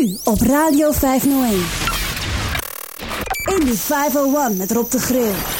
Nu op Radio 501. In de 501 met Rob de Grill.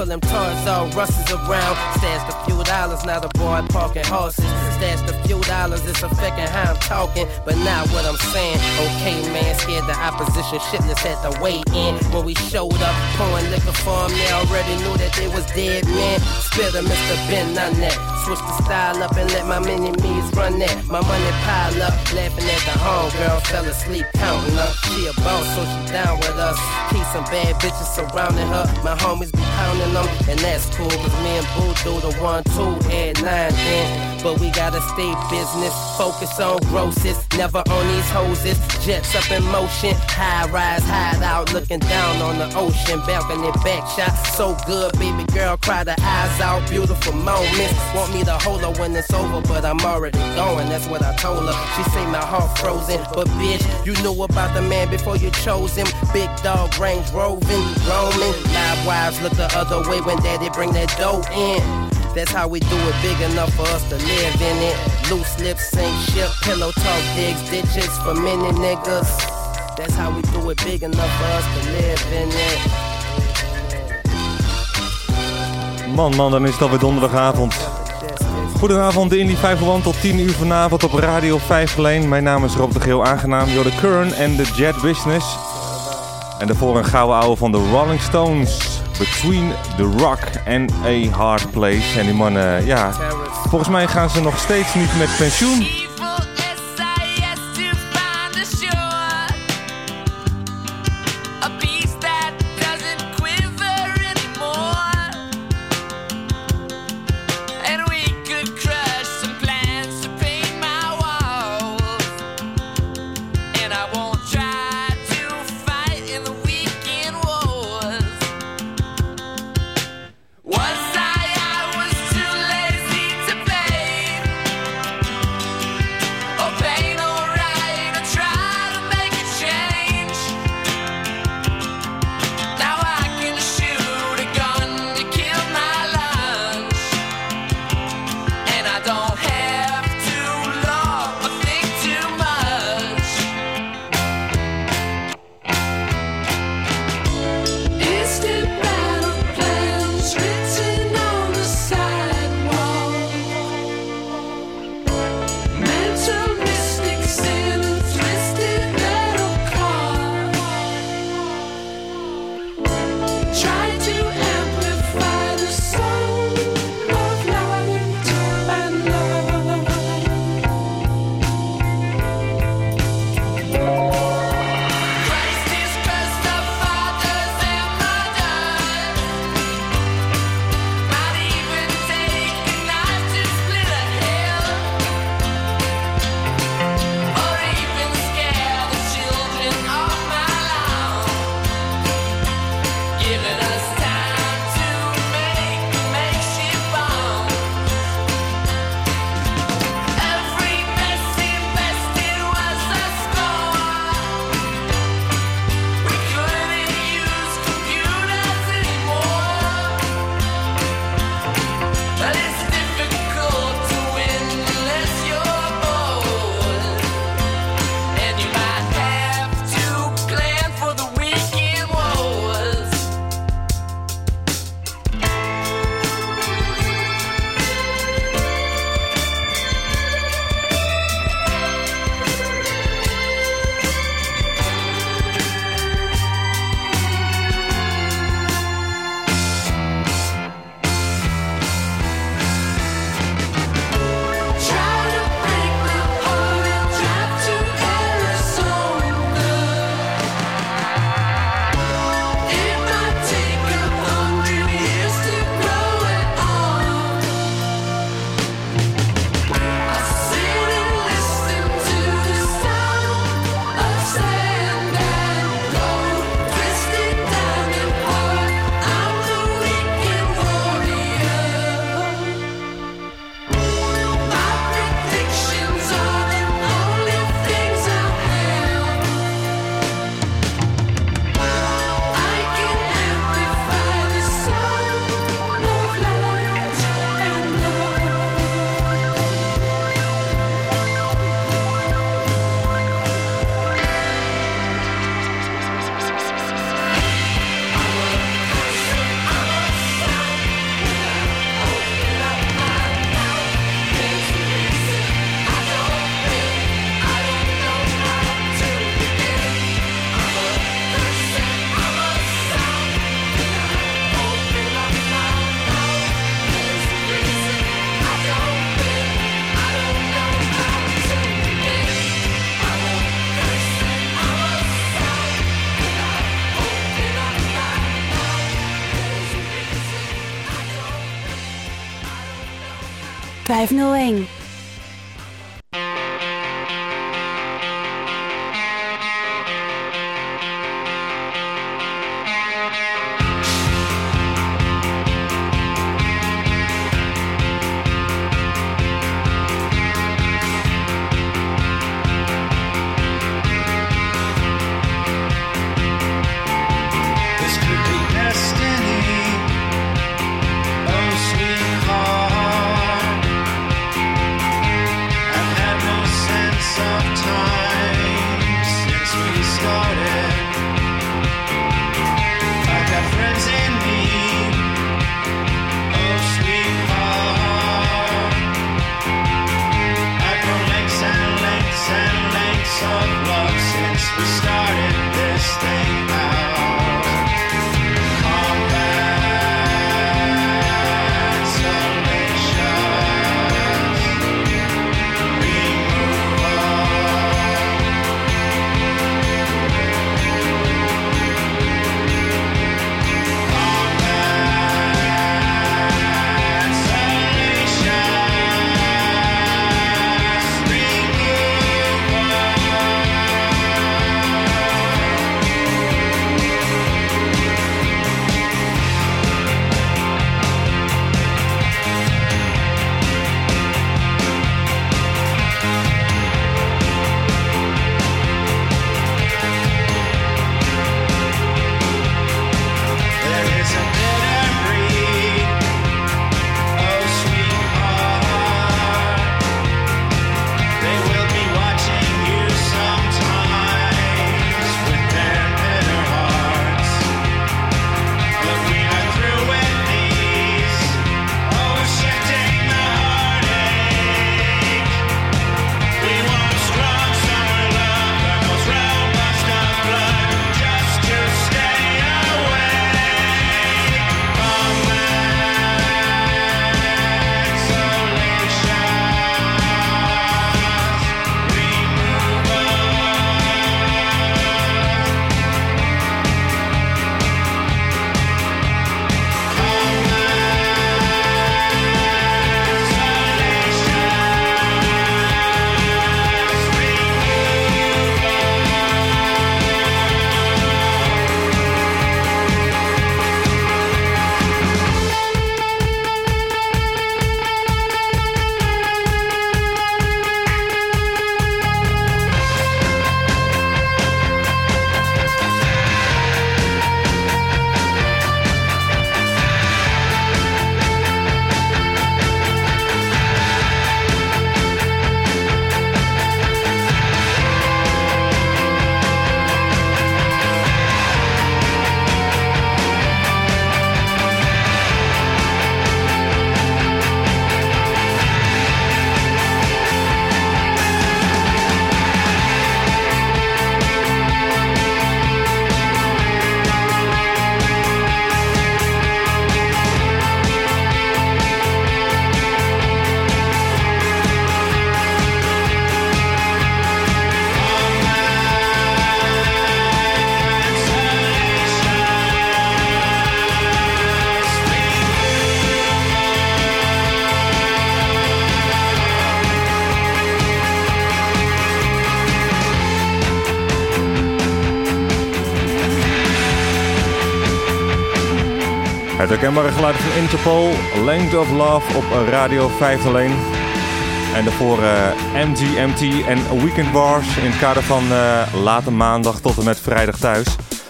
Pull them toys all russes around. Stash a few dollars, now the boy parking horses. Stash a few dollars, it's affecting how I'm talking. But not what I'm saying. Okay, man, scared the opposition shitless at the way in. When we showed up, pouring liquor for them, they already knew that they was dead, man. Spitter, Mr. Ben, none that. Switch the style up and let my mini me's run that. My money pile up, laughing at the homegirl, fell asleep counting up. She a boss, so she down with us. Keep some bad bitches surrounding her. My homies pounding them, and that's cool, cause me and Boo do the one, two, and nine, then. But we gotta stay business, focus on grosses, never on these hoses. Jets up in motion, high rise, hide out, looking down on the ocean, balcony back shot. So good, baby girl, cry the eyes out, beautiful moments. Want me to hold her when it's over, but I'm already going. That's what I told her. She say my heart frozen, but bitch, you knew about the man before you chose him. Big dog range roving, roaming. Live wives look the other way when daddy bring that dough in. That's how we do it big enough for us to live in it. Loose lips sink ship, pillow talk digs ditches for many niggas. That's how we do it big enough for us to live in it. Man, man, dan is het alweer donderdagavond. Goedenavond, de Indie 501 tot 10 uur vanavond op Radio 5 Leen. Mijn naam is Rob de Geel, aangenaam. You're the Current en de Jet Business. En daarvoor een gouden ouwe van de Rolling Stones. Between the Rock and a Hard Place. En die mannen, ja, volgens mij gaan ze nog steeds niet met pensioen. 501. This herkenbare geluid van Interpol, Length of Love op Radio 501. En daarvoor eh, MGMT en Weekend Bars in het kader van eh, late maandag tot en met vrijdag thuis.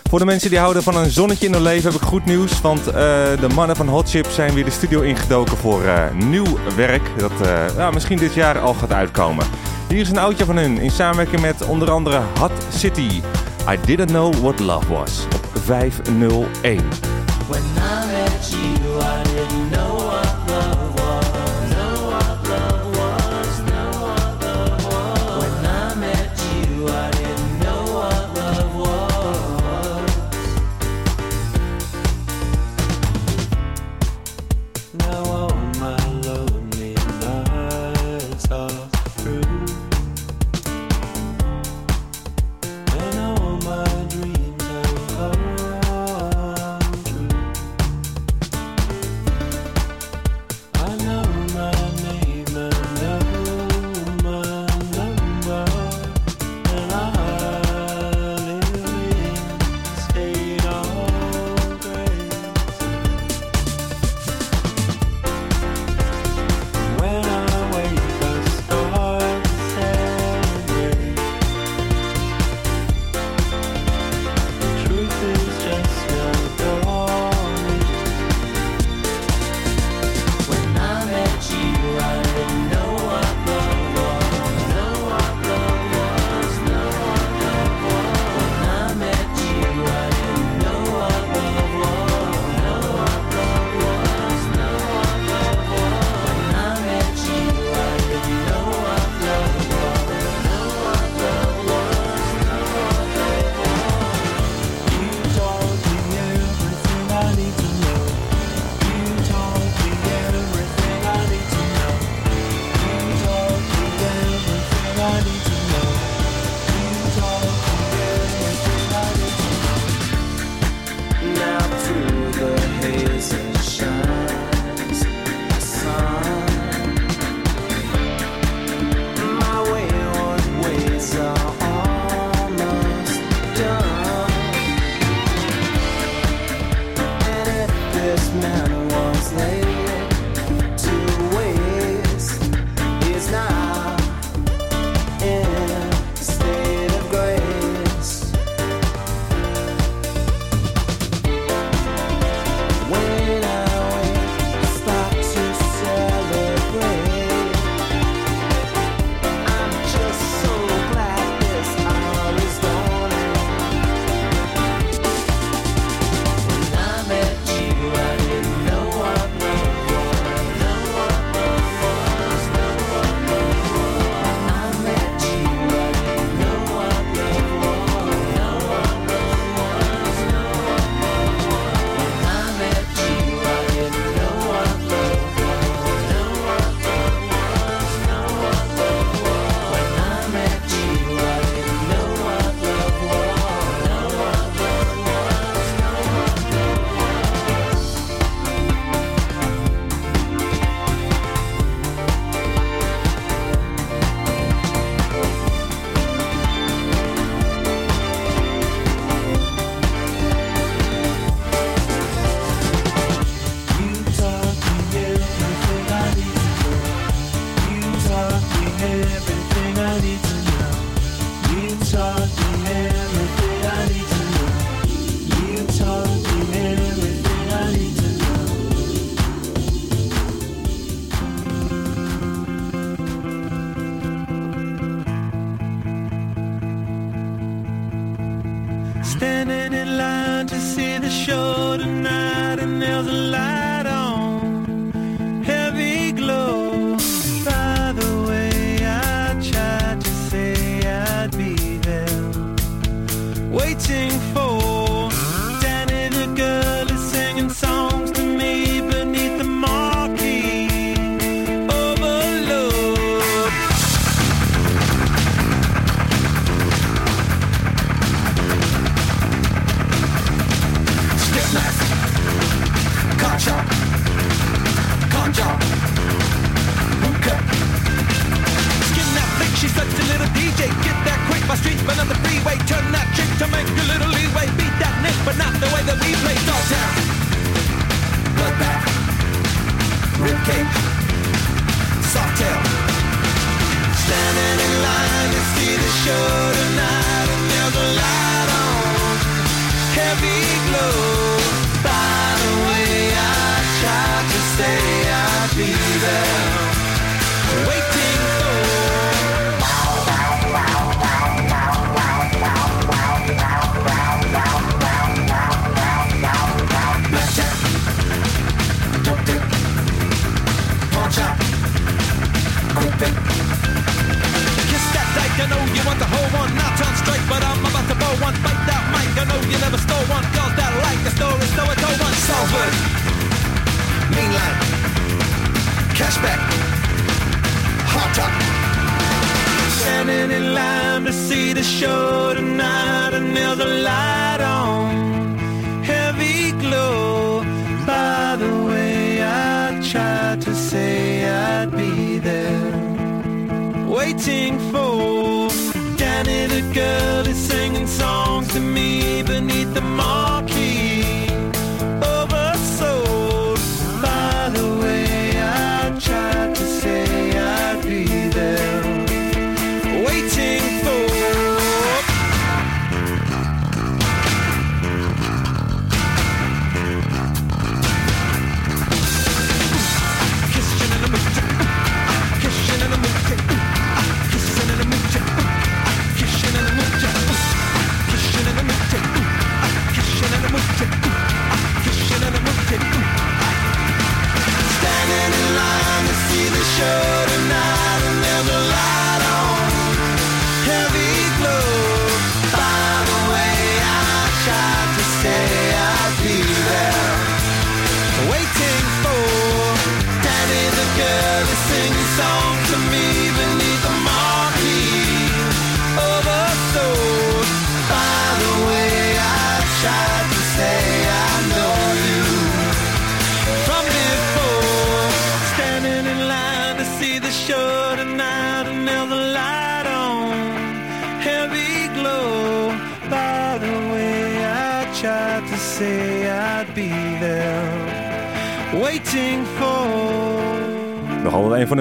Voor de mensen die houden van een zonnetje in hun leven heb ik goed nieuws. Want eh, de mannen van Hot Chip zijn weer de studio ingedoken voor nieuw werk. Dat misschien dit jaar al gaat uitkomen. Hier is een oudje van hun in samenwerking met onder andere Hot City. I didn't know what love was. Op 501. When I met you, I didn't know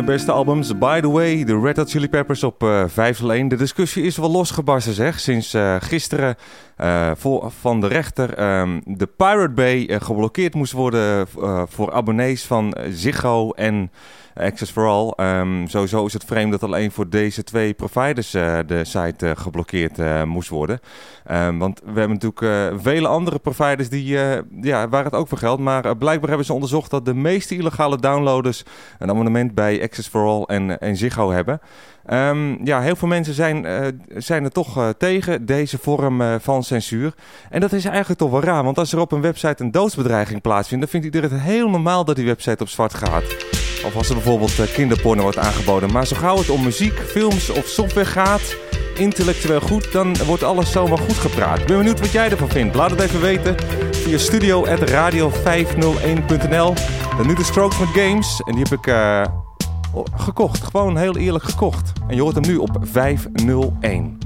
beste albums. By the way, de Red Hot Chili Peppers op eh 5 lane. De discussie is wel losgebarsten zeg. Sinds eh, gisteren eh, voor, van de rechter ehm, de Pirate Bay eh, geblokkeerd moest worden eh, voor abonnees van Ziggo en Access for All. Ehm, sowieso is het vreemd dat alleen voor deze twee providers eh, de site eh, geblokkeerd eh, moest worden. Ehm, want we hebben natuurlijk vele andere providers die, ja, waar het ook voor geldt. Maar blijkbaar hebben ze onderzocht dat de meeste illegale downloaders een abonnement bij Access for All en, en Ziggo hebben. Ehm, ja, heel veel mensen zijn, zijn er toch tegen deze vorm van censuur. En dat is eigenlijk toch wel raar, want als er op een website een doodsbedreiging plaatsvindt, dan vindt iedereen het heel normaal dat die website op zwart gaat. Of als er bijvoorbeeld eh, kinderporno wordt aangeboden. Maar zo gauw het om muziek, films of software gaat, intellectueel goed, dan wordt alles zomaar goed gepraat. Ik ben benieuwd wat jij ervan vindt. Laat het even weten via studio.radio501.nl. Dan nu de Strokes met Games. En die heb ik eh, gekocht. Gewoon heel eerlijk gekocht. En je hoort hem nu op 501.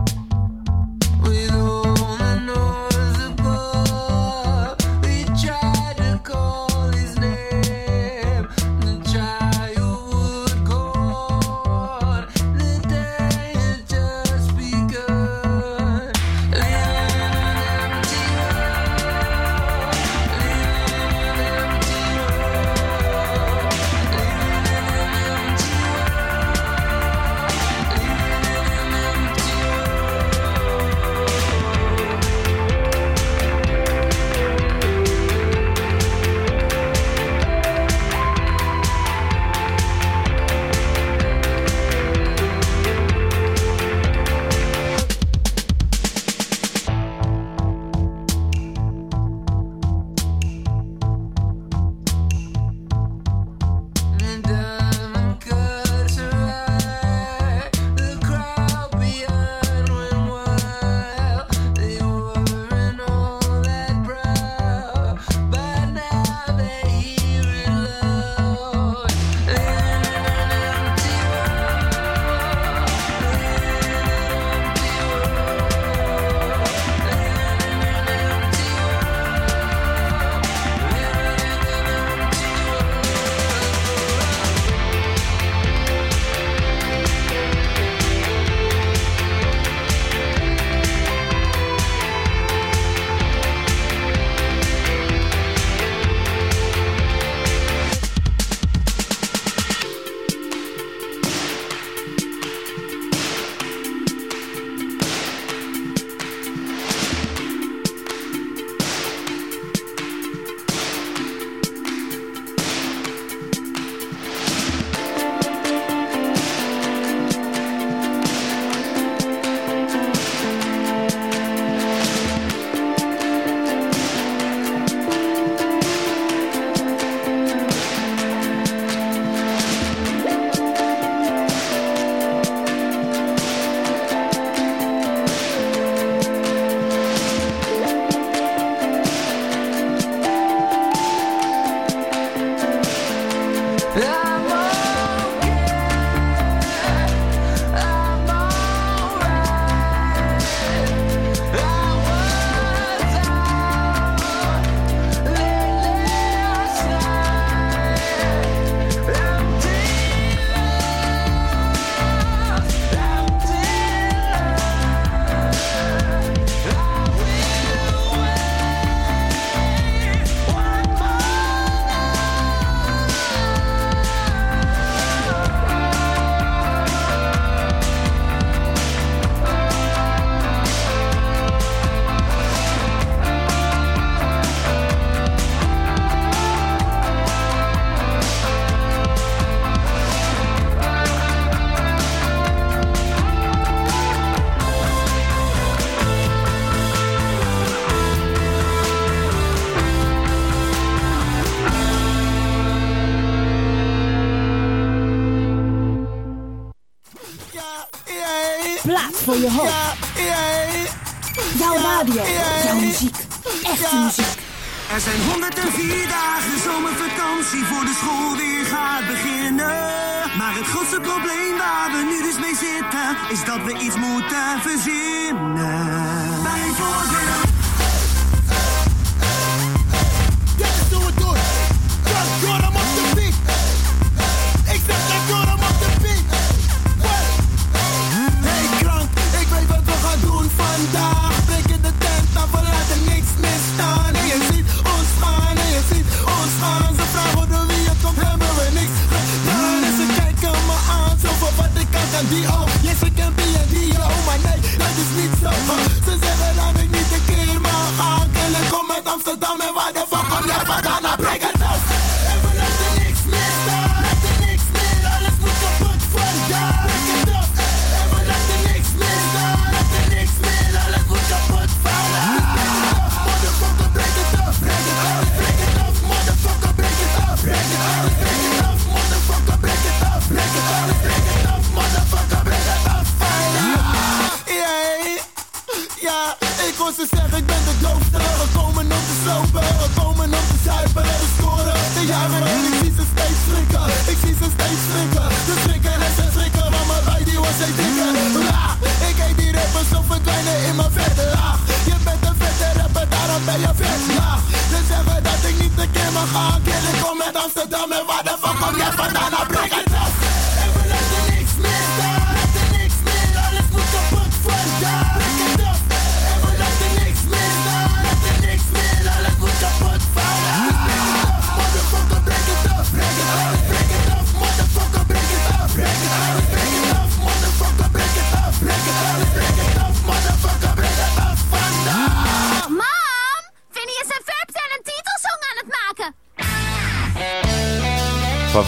fuck on, kill it, come at down. Me, why the fuck on, get for that?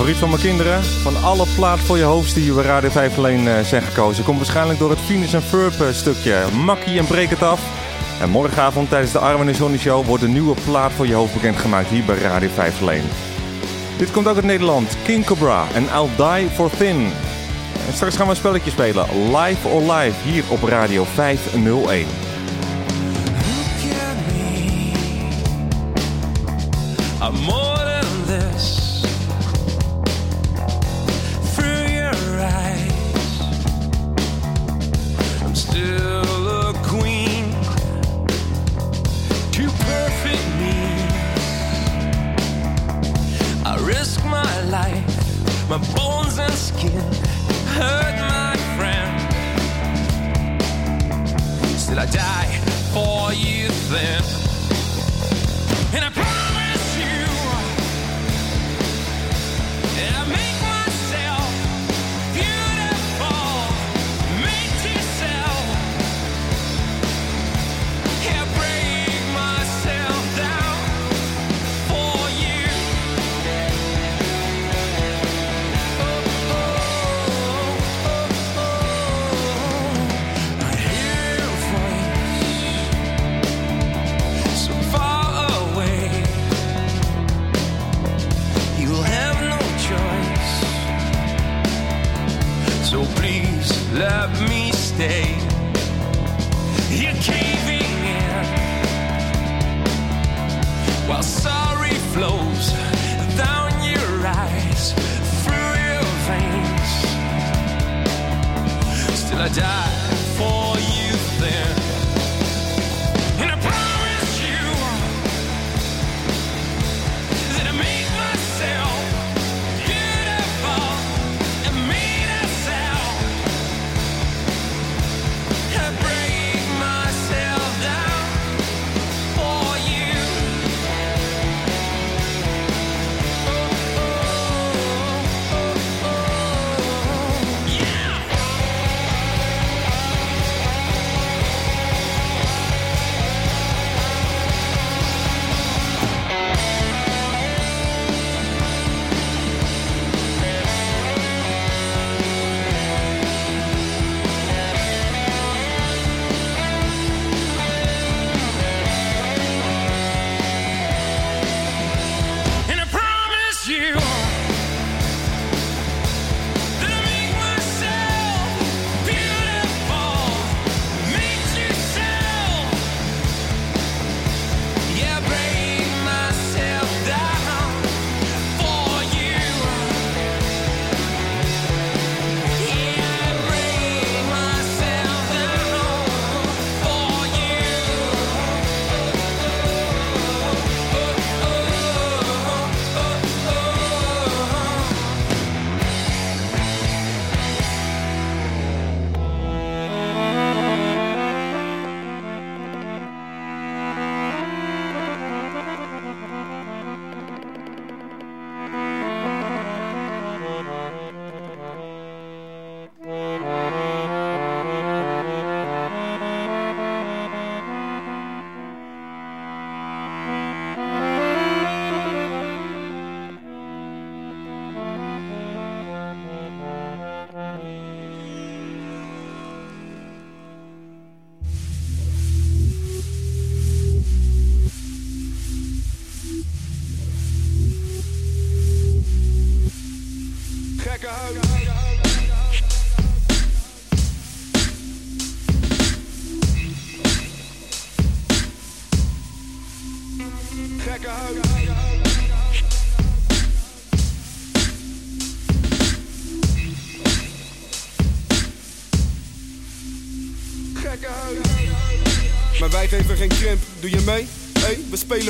favoriet van mijn kinderen. Van alle plaat voor je hoofd die we Radio 5 alleen eh, zijn gekozen. Komt waarschijnlijk door het Venus en Furp eh, stukje. Makkie en breek het af. En morgenavond tijdens de Armin en Show wordt een nieuwe plaat voor je hoofd bekendgemaakt hier bij Radio 5 alleen. Dit komt ook uit Nederland. King Cobra en I'll Die For Thin. En straks gaan we een spelletje spelen. Live or Live hier op Radio 501. I'm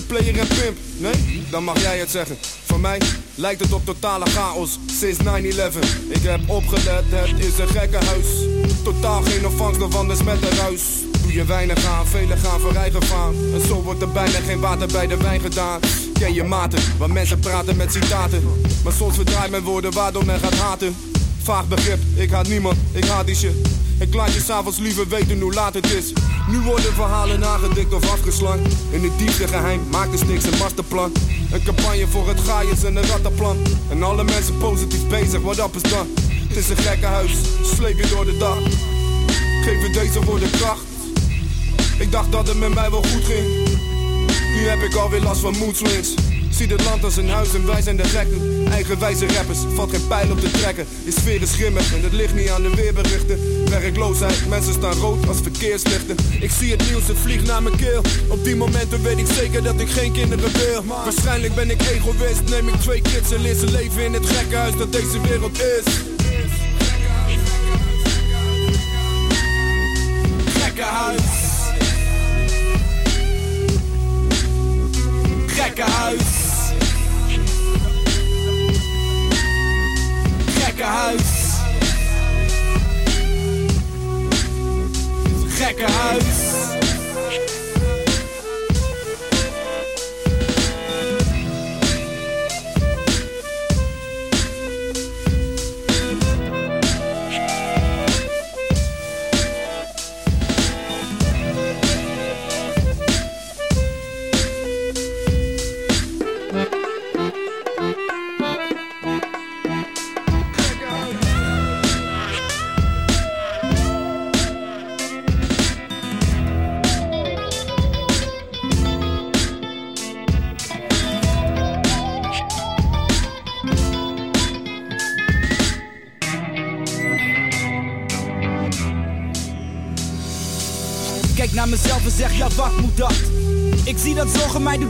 Player en. Nee? Dan mag jij het zeggen. Voor mij lijkt het op totale chaos sinds 9-11. Ik heb opgelet, het is een gekke huis. Totaal geen ontvangst of anders met een ruis. Doe je weinig aan, velen gaan voor eigen vaan. En zo wordt er bijna geen water bij de wijn gedaan. Ken je maten, waar mensen praten met citaten. Maar soms verdraait mijn woorden waardoor men gaat haten. Vaag begrip, ik haat niemand, ik haat die. Ik laat je s'avonds liever weten hoe laat het is. Nu worden verhalen nagedikt of afgeslankt. In het diepste geheim maakt de niks een masterplan. Een campagne voor het gaaiers en een rattenplan. En alle mensen positief bezig, wat up is dan? Het is een gekke huis, sleep je door de dag. Geef deze woorden kracht. Ik dacht dat het met mij wel goed ging. Nu heb ik alweer last van mood swings. Zie dit land als een huis en wij zijn de gekken. Eigenwijze rappers, valt geen pijl op te trekken. Je sfeer is grimmig en het ligt niet aan de weerberichten. Werkloosheid, mensen staan rood als verkeerslichten. Ik zie het nieuws, het vliegt naar mijn keel. Op die momenten weet ik zeker dat ik geen kinderen wil. Waarschijnlijk ben ik egoïst, neem ik twee kids en leer ze leven in het gekke huis dat deze wereld is.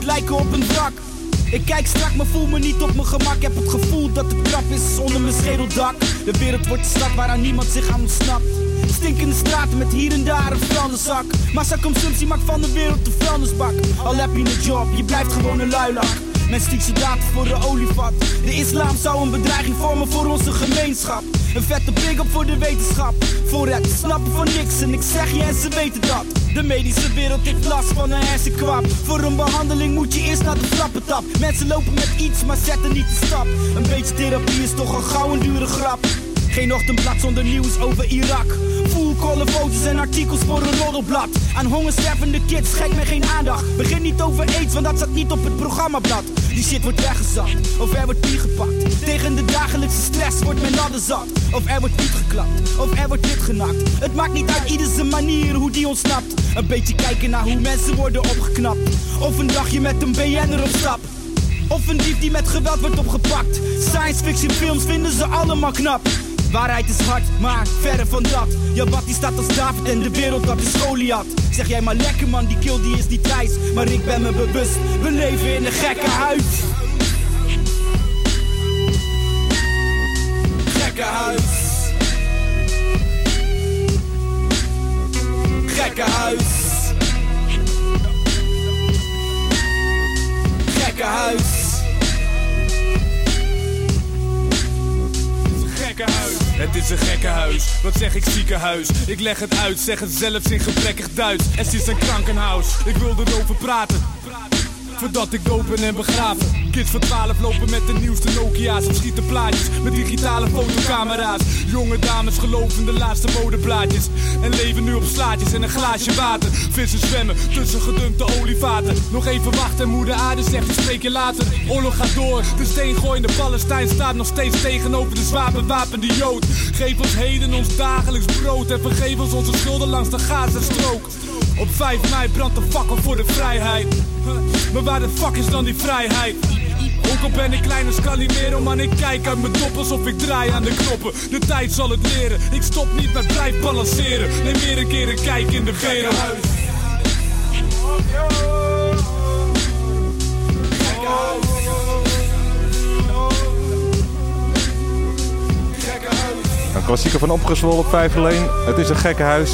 Lijken op een wrak. Ik kijk strak, maar voel me niet op mijn gemak. Heb het gevoel dat het krap is onder mijn schedeldak. De wereld wordt een stad waaraan niemand zich aan ontsnapt. Stinkende straten met hier en daar een vuilniszak. Massaconsumptie maakt van de wereld een vuilnisbak. Al heb je een job, je blijft gewoon een luilak. Men stiekt soldaten voor de olievat. De islam zou een bedreiging vormen voor onze gemeenschap. Een vette pik op voor de wetenschap. Voor het snappen van niks en ik zeg je en ze weten dat. De medische wereld heeft last van een hersenkwap. Voor een behandeling moet je eerst naar de trappentap. Mensen lopen met iets, maar zetten niet de stap. Een beetje therapie is toch al gauw een dure grap. Geen ochtendblad zonder nieuws over Irak. Full foto's en artikels voor een roddelblad. Aan hongerstervende kids schenk me geen aandacht. Begin niet over aids, want dat staat niet op het programmablad. Die shit wordt weggezakt, of er wordt bier gepakt. Tegen de dagelijkse stress wordt men ladder zat. Of er wordt niet geklapt, of er wordt dit genakt. Het maakt niet uit ieder zijn manier hoe die ontsnapt. Een beetje kijken naar hoe mensen worden opgeknapt. Of een dagje met een BN'er op stap. Of een dief die met geweld wordt opgepakt. Science fiction films vinden ze allemaal knap. Waarheid is hard, maar verre van dat. Ja, wat die staat als David en de wereld dat is Goliath. Zeg jij maar lekker man, die kill die is niet wijs. Maar ik ben me bewust, we leven in een gekke huis. Gekke huis. Gekke huis. Gekke huis. gekke huis. Het is een gekke huis, wat zeg ik ziekenhuis? Ik leg het uit, zeg het zelfs in gebrekkig Duits. Het is een krankenhuis, ik wil erover praten. Voordat ik ben en begraven. Kids van 12 lopen met de nieuwste Nokia's. Of schieten plaatjes met digitale fotocamera's. Jonge dames geloven de laatste modeplaatjes. En leven nu op slaatjes en een glaasje water. Vissen zwemmen tussen gedunkte olievaten. Nog even wachten en moeder aarde zegt ik spreek je later. Oorlog gaat door, de steengooiende Palestijn staat nog steeds tegenover de zwaar bewapende Jood. Geef ons heden ons dagelijks brood en vergeef ons onze schulden langs de Gazastrook. Op 5 mei brandt de fakkel voor de vrijheid. Maar waar de fuck is dan die vrijheid? Ook al ben ik klein als Calimero, oh man ik kijk uit mijn top alsof ik draai aan de knoppen. De tijd zal het leren, ik stop niet met blijf balanceren. Neem meer een keer een kijk in de veren. Een klassieker van opgezwollen op alleen. Het is een gekke huis.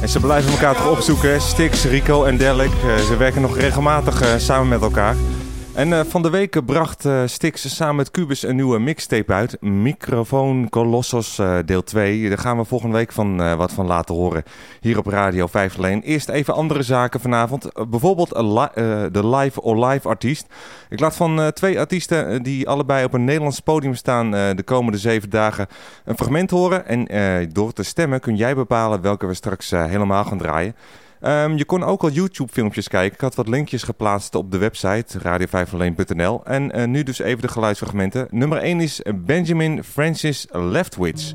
En ze blijven elkaar toch opzoeken. Stix, Rico en Delik. Eh, ze werken nog regelmatig eh, samen met elkaar. En eh, van de week bracht eh Stix samen met Cubus een nieuwe mixtape uit. Microfoon Colossus eh, deel 2. Daar gaan we volgende week van, wat van laten horen. Hier op Radio 5 alleen. Eerst even andere zaken vanavond. Bijvoorbeeld de live or live artiest. Ik laat van twee artiesten die allebei op een Nederlands podium staan de komende zeven dagen een fragment horen. En door te stemmen kun jij bepalen welke we straks helemaal gaan draaien. Ehm, je kon ook al YouTube-filmpjes kijken. Ik had wat linkjes geplaatst op de website radio5alleen.nl. En eh, nu dus even de geluidsfragmenten. Nummer 1 is Benjamin Francis Leftwich.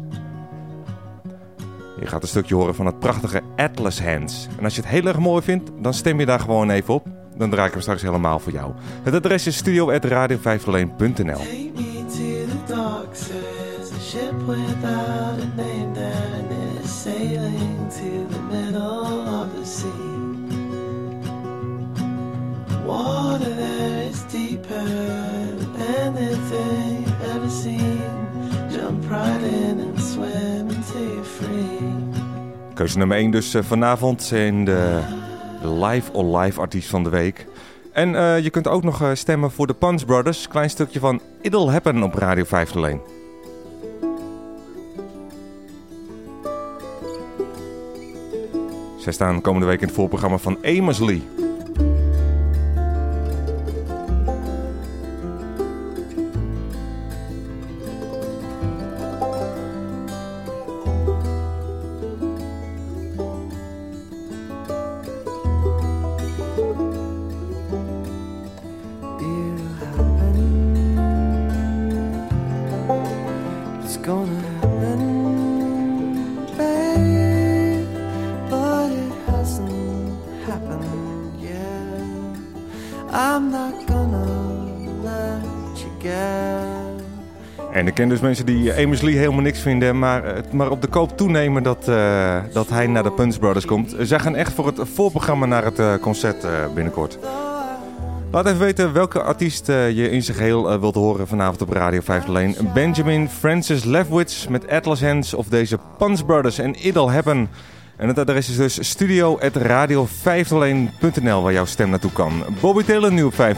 Je gaat een stukje horen van het prachtige Atlas Hands. En als je het heel erg mooi vindt, dan stem je daar gewoon even op. Dan draai ik hem straks helemaal voor jou. Het adres is studio.radio5alleen.nl Take Water there is deeper than anything ever seen. Jump right in and swim until you're free. Keuze nummer 1 dus eh, vanavond in de live or live artiest van de week. En eh, je kunt ook nog eh, stemmen voor de Punch Brothers. Klein stukje van It'll Happen op Radio 5 alleen. Zij staan komende week in het voorprogramma van Amos dus mensen die eh, Amos Lee helemaal niks vinden, maar het maar op de koop toenemen dat, eh, dat hij naar de Punch Brothers komt. Zij gaan echt voor het voorprogramma naar het eh, concert eh, binnenkort. Laat even weten welke artiest eh, je in zijn geheel eh, wilt horen vanavond op Radio 5 alleen. Benjamin Francis Lefwitz met Atlas Hands of deze Punch Brothers en It'll Happen. En het adres is dus studio.radio5alleen.nl waar jouw stem naartoe kan. Bobby Taylor nu op 5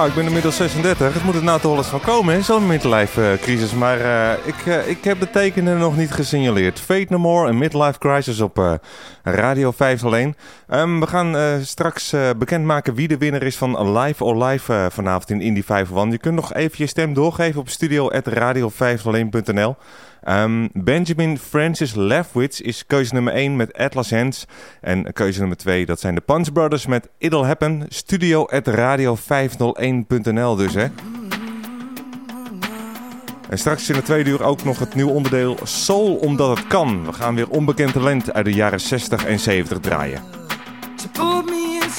Ah, ik ben inmiddels 36. Het moet er nou toch eens van komen, zo'n midlife crisis. Maar eh, ik, eh, ik heb de tekenen nog niet gesignaleerd. Fate No More, een midlife crisis op eh, Radio 5 alleen. Ehm, we gaan straks bekendmaken wie de winnaar is van Live or Live vanavond in Indie 501. Je kunt nog even je stem doorgeven op studio.radio501.nl. Ehm, Benjamin Francis Lefwitz is keuze nummer 1 met Atlas Hands. En keuze nummer 2, dat zijn de Punch Brothers met It'll Happen. Studio.radio501.nl dus, hè. En straks in de tweede uur ook nog het nieuwe onderdeel Soul Omdat Het Kan. We gaan weer onbekend talent uit de jaren 60 en 70 draaien.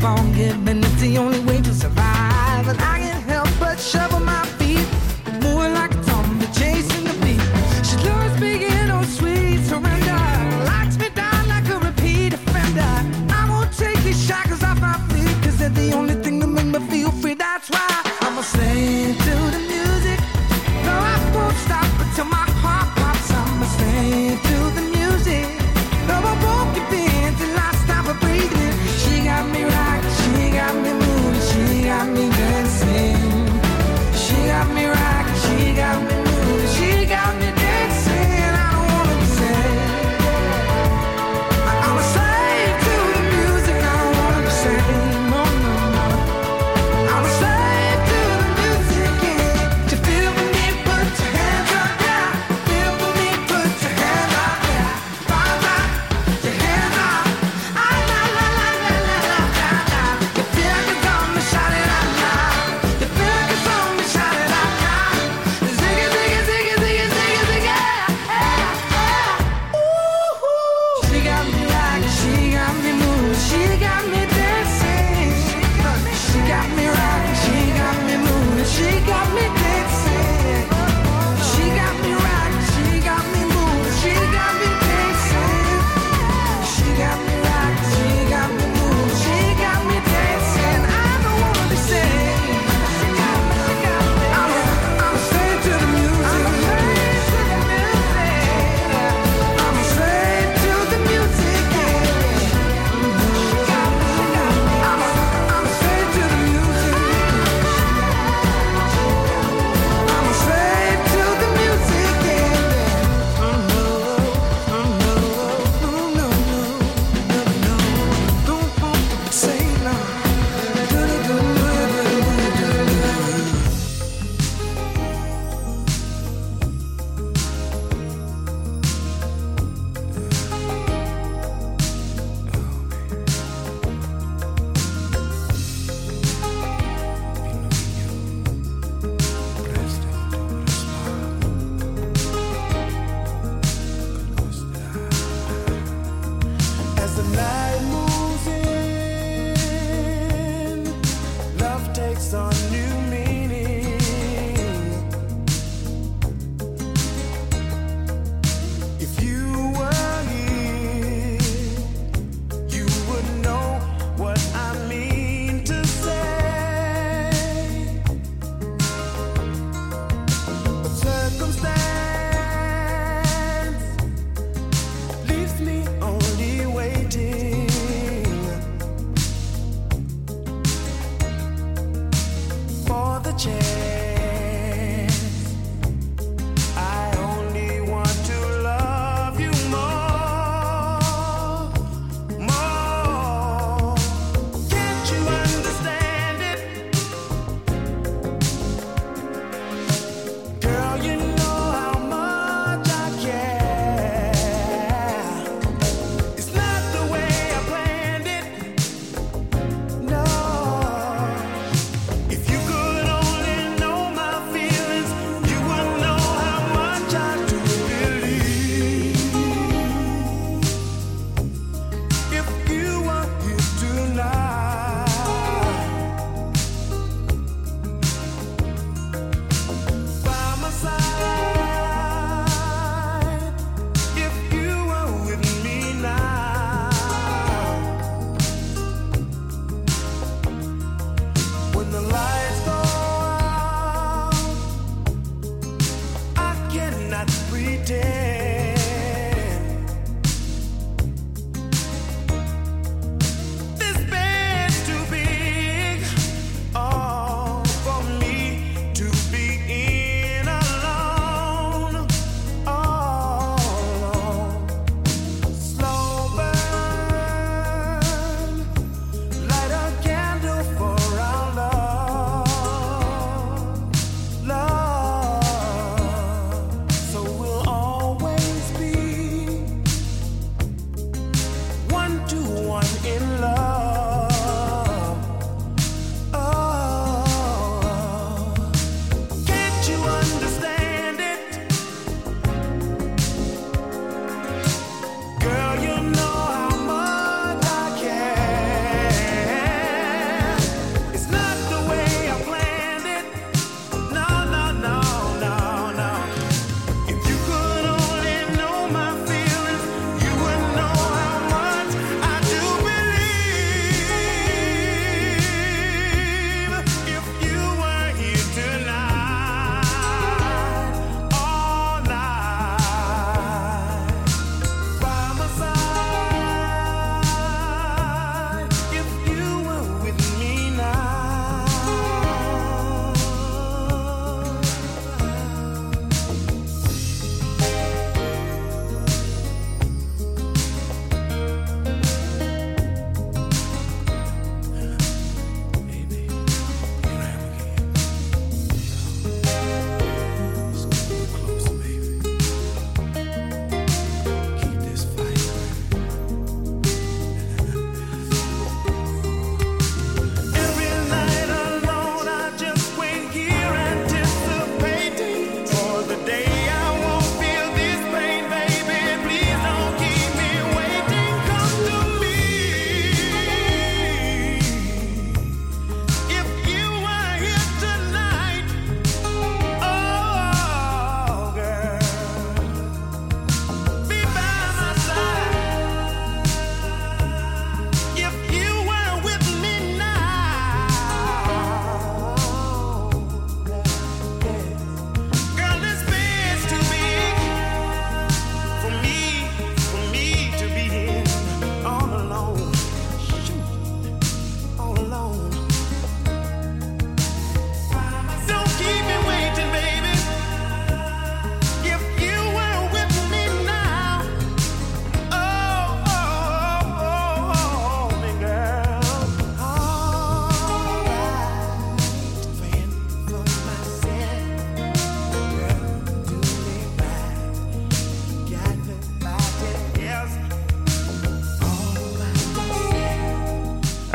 keep on giving. It's the only way to survive. And I can't help but shovel my feet, moving like a zombie, chasing the beat. She lures me in on sweet surrender, locks me down like a repeat offender. I won't take these shackles off my feet, cause they're the only thing that make me feel free. That's why I'm a slave to the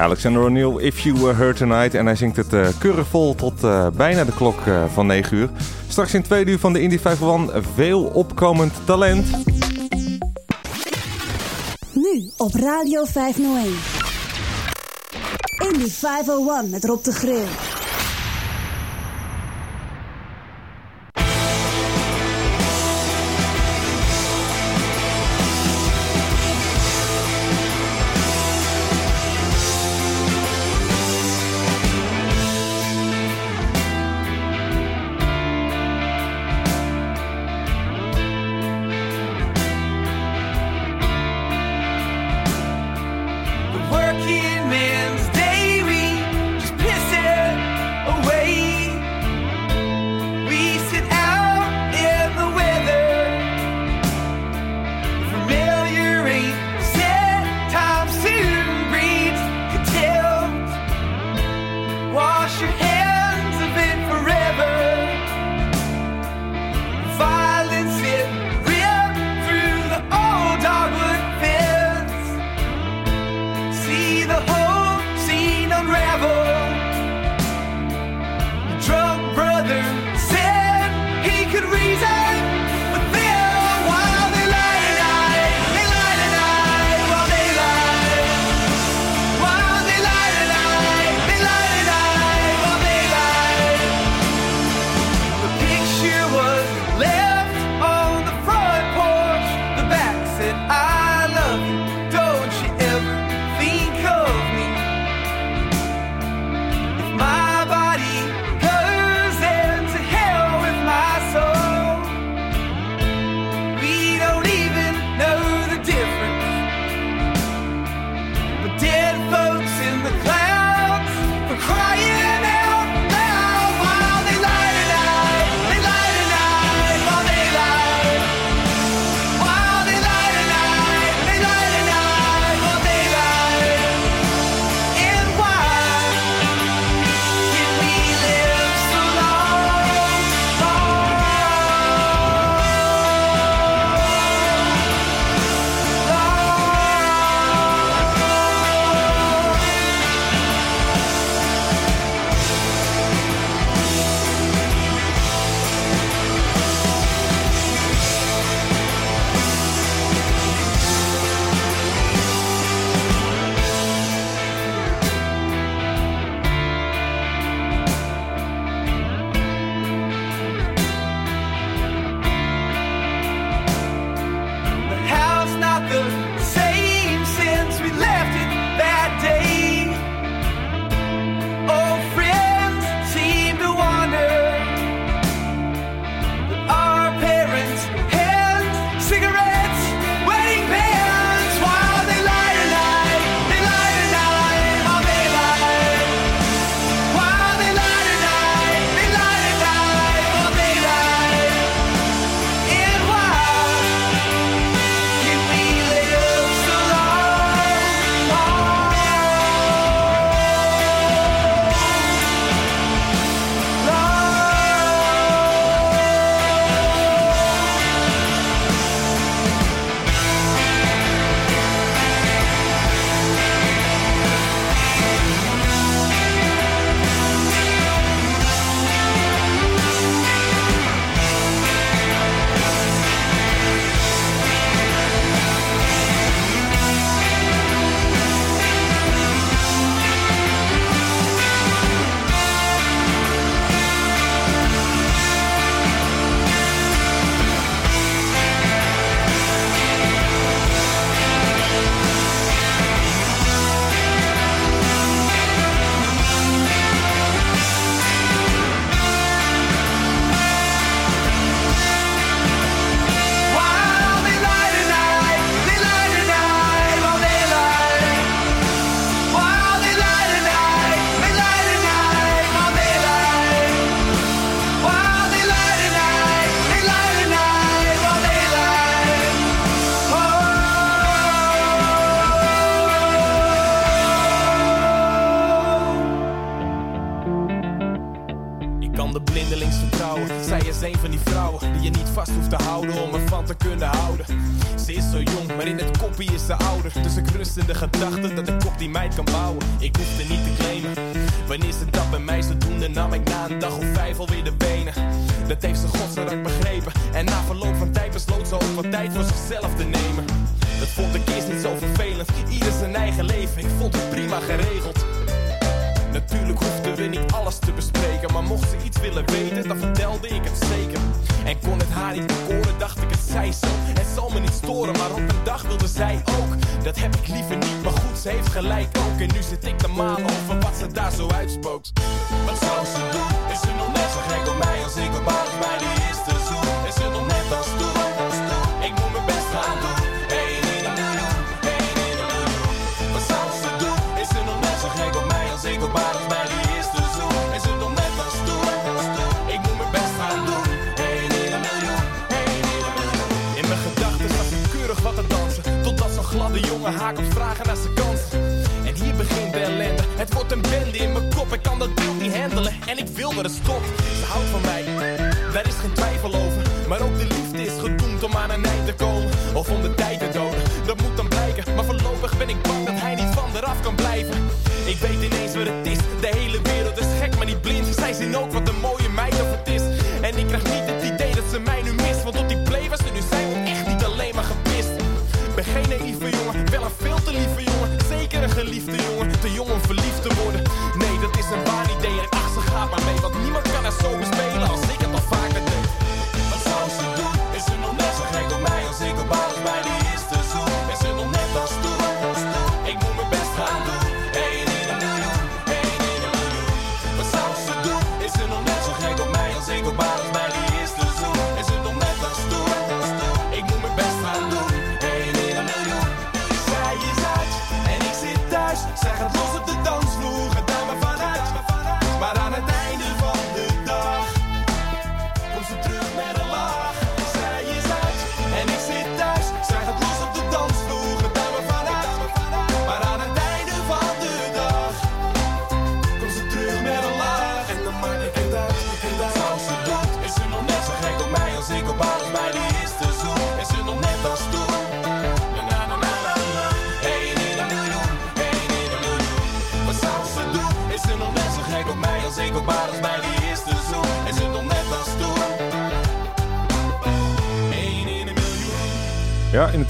Alexander O'Neill, If You Were Here Tonight. En hij zingt het uh, keurig vol tot eh, bijna de klok eh, van 9 uur. Straks in tweede uur van de Indie 501 veel opkomend talent. Nu op Radio 501. Indie 501 met Rob de Grill.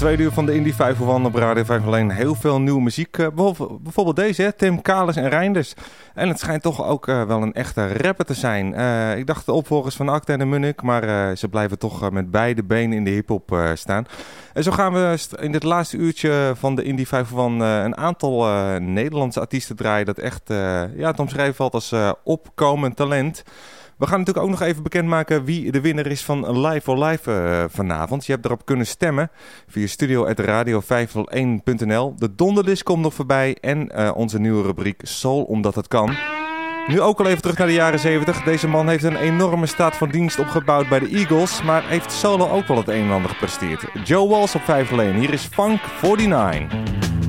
tweede uur van de Indie 5 op Radio 5 alleen heel veel nieuwe muziek. Eh, bijvoorbeeld deze. Tim Kalis en Reinders. En het schijnt toch ook eh, wel een echte rapper te zijn. Eh, ik dacht de opvolgers van Acta en de Munnik, maar ze blijven toch met beide benen in de hiphop staan. En zo gaan we in dit laatste uurtje van de Indie 501 uh, eh, een aantal eh, Nederlandse artiesten draaien dat echt eh, ja, te omschrijven valt als opkomend talent. We gaan natuurlijk ook nog even bekendmaken wie de winnaar is van Live for Live vanavond. Je hebt erop kunnen stemmen via studio.radio501.nl. De donderdis komt nog voorbij en onze nieuwe rubriek Soul Omdat Het Kan. Nu ook al even terug naar de jaren 70. Deze man heeft een enorme staat van dienst opgebouwd bij de Eagles, maar heeft solo ook wel het een en ander gepresteerd. Joe Walsh op 5 lane. Hier is Funk 49.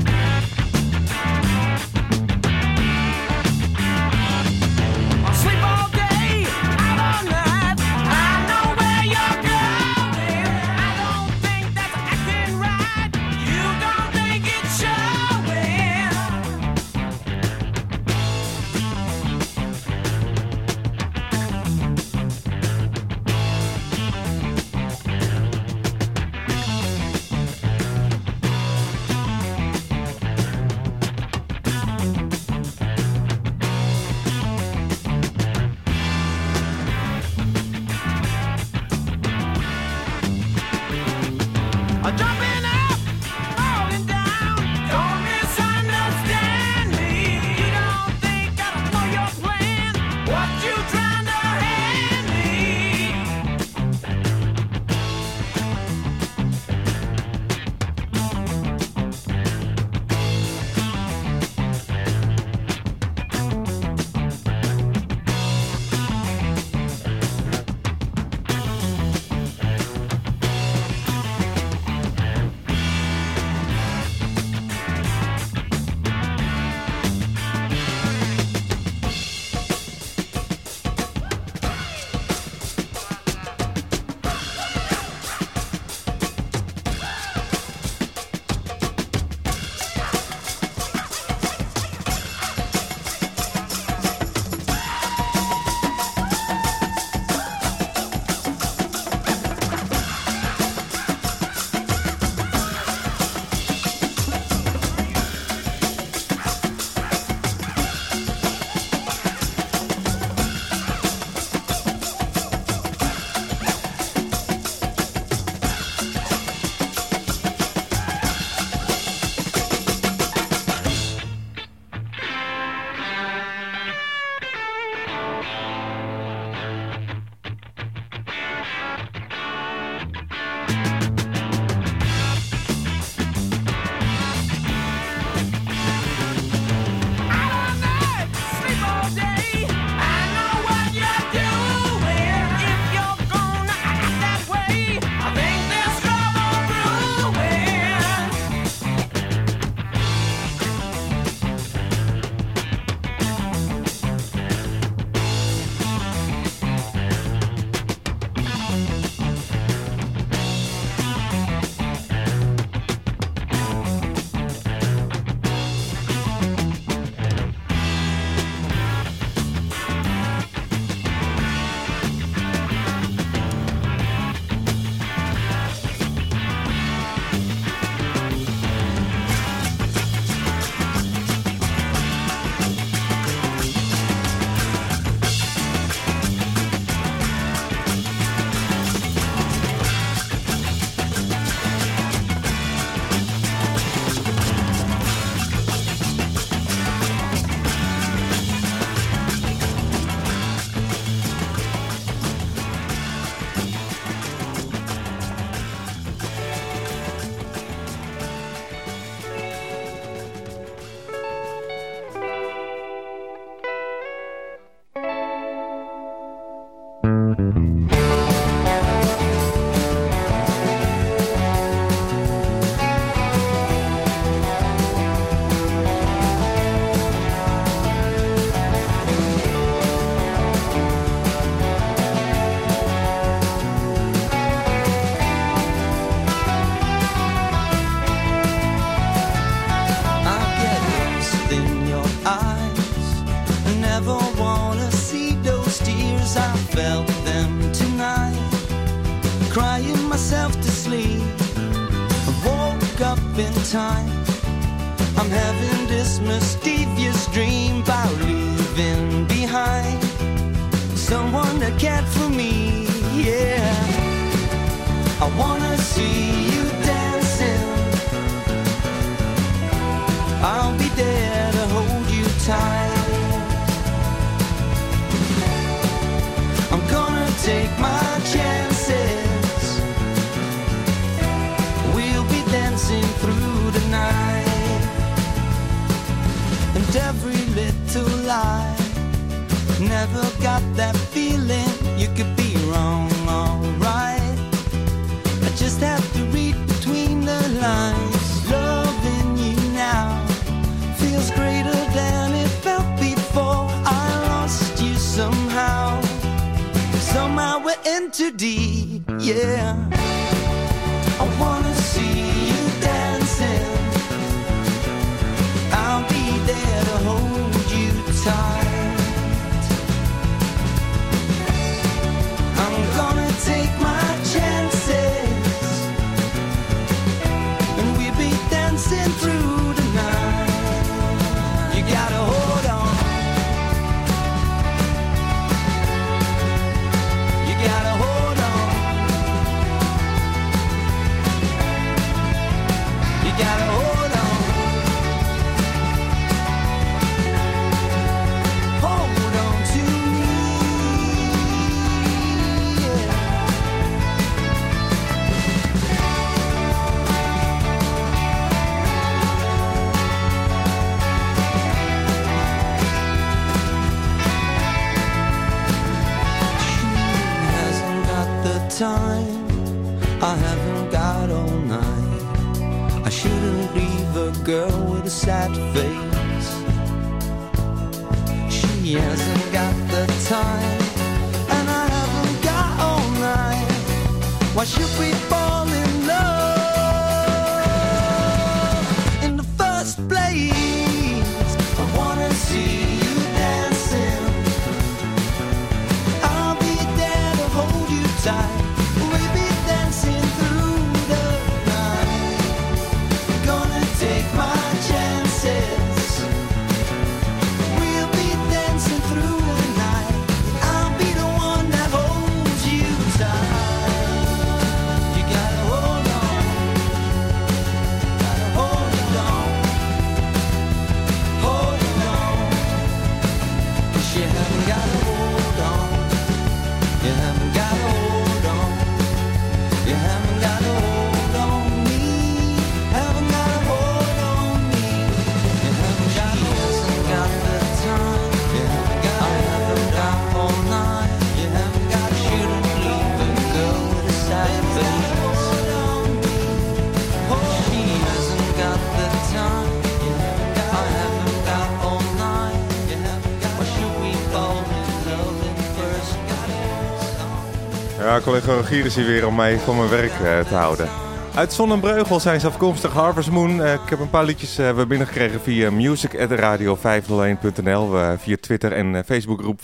Giro is hier weer om mij van mijn werk eh, te houden. Uit Zonnebreugel zijn ze afkomstig, Harvest Moon. Eh, ik heb een paar liedjes uh, binnengekregen via music.radio501.nl, uh, eh, via Twitter en Facebookgroep.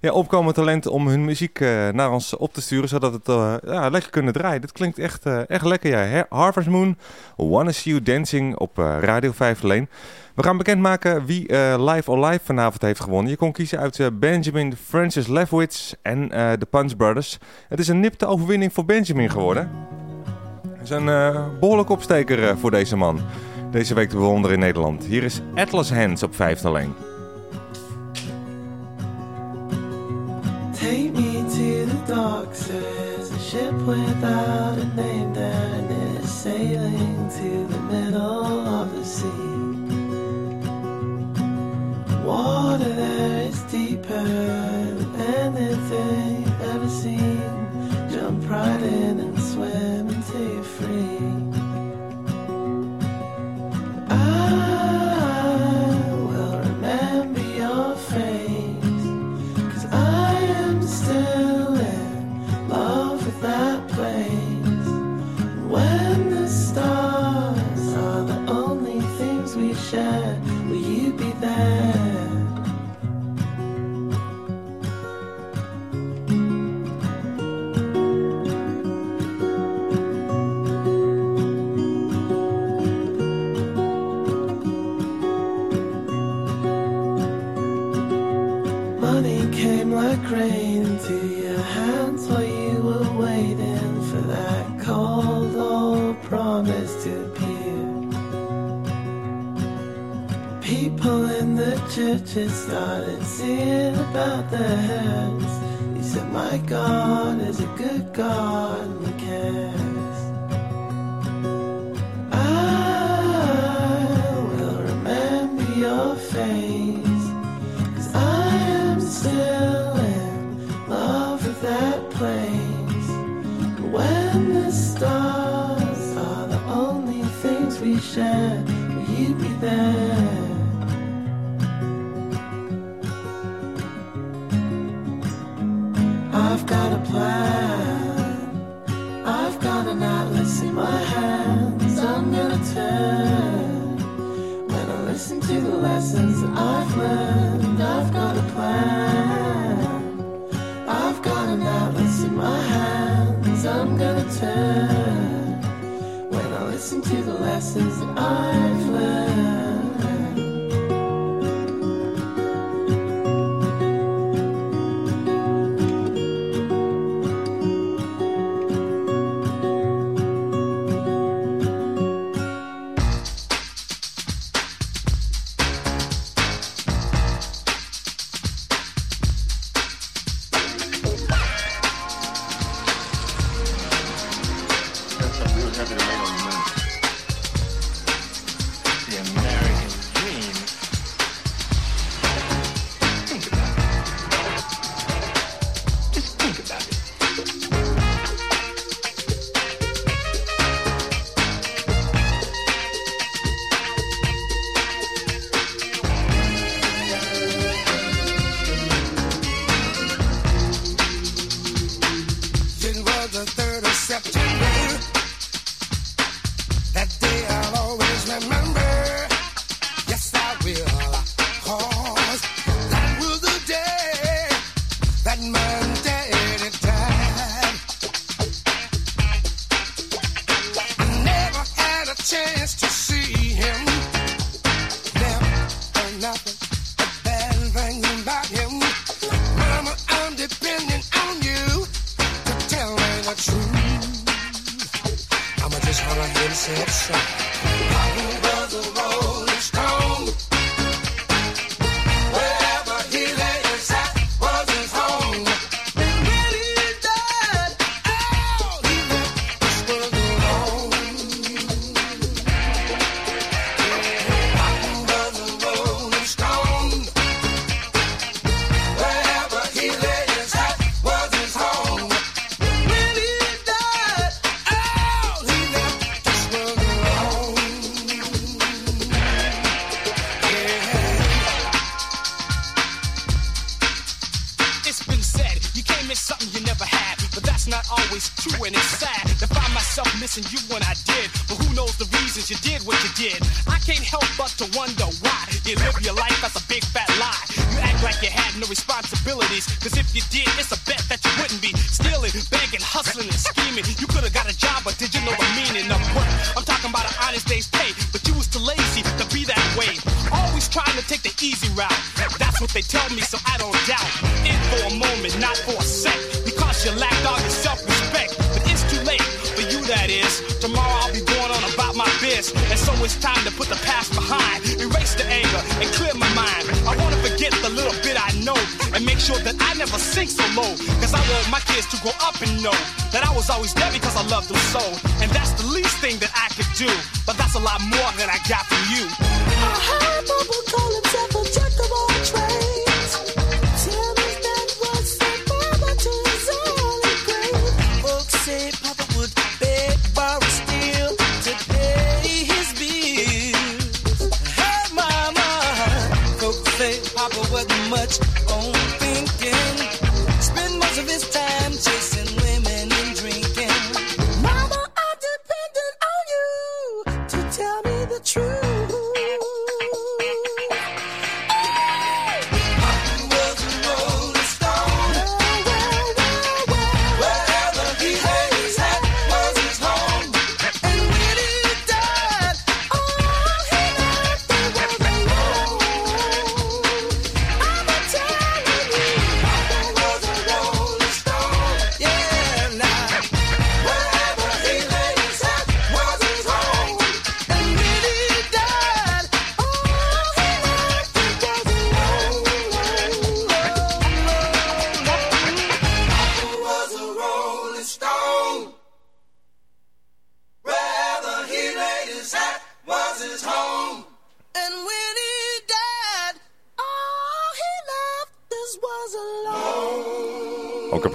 ja, opkomend talent om hun muziek naar ons op te sturen, zodat het ja, lekker kunnen draaien. Dit klinkt echt, echt lekker, ja. Harvest Moon, Wanna See You Dancing op Radio 501. We gaan bekendmaken wie Live or Live vanavond heeft gewonnen. Je kon kiezen uit Benjamin Francis Lefwitz en The Punch Brothers. Het is een nipte overwinning voor Benjamin geworden is een eh, uh, behoorlijk opsteker uh, voor deze man. Deze week te bewonderen in Nederland. Hier is Atlas Hands op 5 alleen. Take me to the dark says a ship without a name that is sailing to the middle of the sea. Water there is deeper churches started seeing about their heads. He said, My God is a good God and He cares. I will remember your face, cause I am still in love with that place. But when the stars are the only things we share, will you be there? I've got a plan. I've got an atlas in my hands. I'm gonna turn. When I listen to the lessons that I've learned, I've got a plan. I've got an atlas in my hands. I'm gonna turn. When I listen to the lessons that I've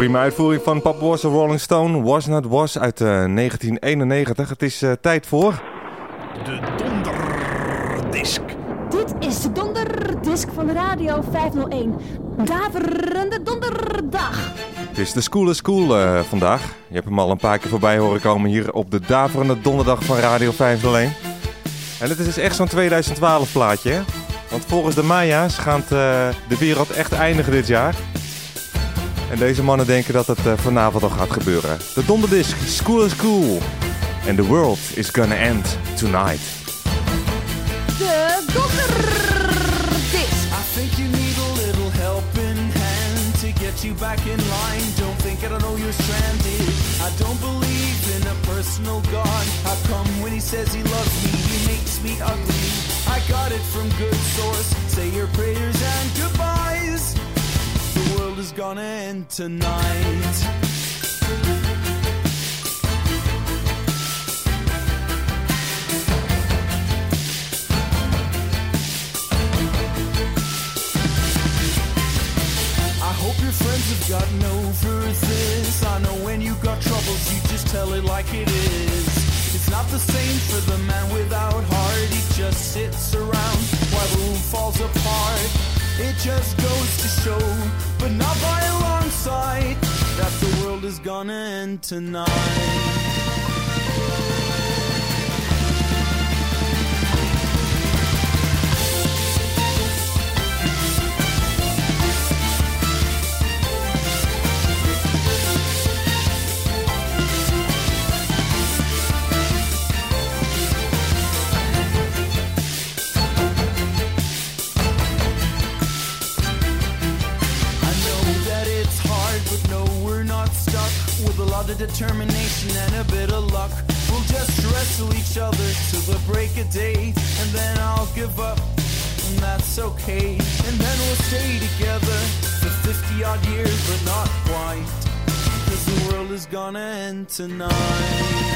prima uitvoering van Pap Was Rolling Stone, Was Not Was uit eh, 1991. Het is eh, tijd voor... De donderdisc. Dit is de donderdisc van Radio 501. Daverende donderdag. Het is de School is School eh, vandaag. Je hebt hem al een paar keer voorbij horen komen hier op de daverende donderdag van Radio 501. En het is dus echt zo'n 2012 plaatje, hè? Want volgens de Maya's gaat eh, de wereld echt eindigen dit jaar. En deze mannen denken dat het eh, vanavond al gaat gebeuren. De donderdisc, School is Cool. And the world is gonna end tonight. De donderdisc. I think you need a little helping hand to get you back in line. Don't think I don't know you're stranded. I don't believe in a personal God. How come when he says he loves me, he makes me ugly? I got it from good source. Say your prayers and goodbyes. Is gonna end tonight. I hope your friends have gotten over this. I know when you got troubles, you just tell it like it is. It's not the same for the man without heart. He just sits around while the room falls apart. It just goes to show, but not by a long sight, that the world is gonna end tonight. Of determination and a bit of luck, we'll just wrestle each other till the break of day, and then I'll give up, and that's okay. And then we'll stay together for 50 odd years, but not quite, cause the world is gonna end tonight.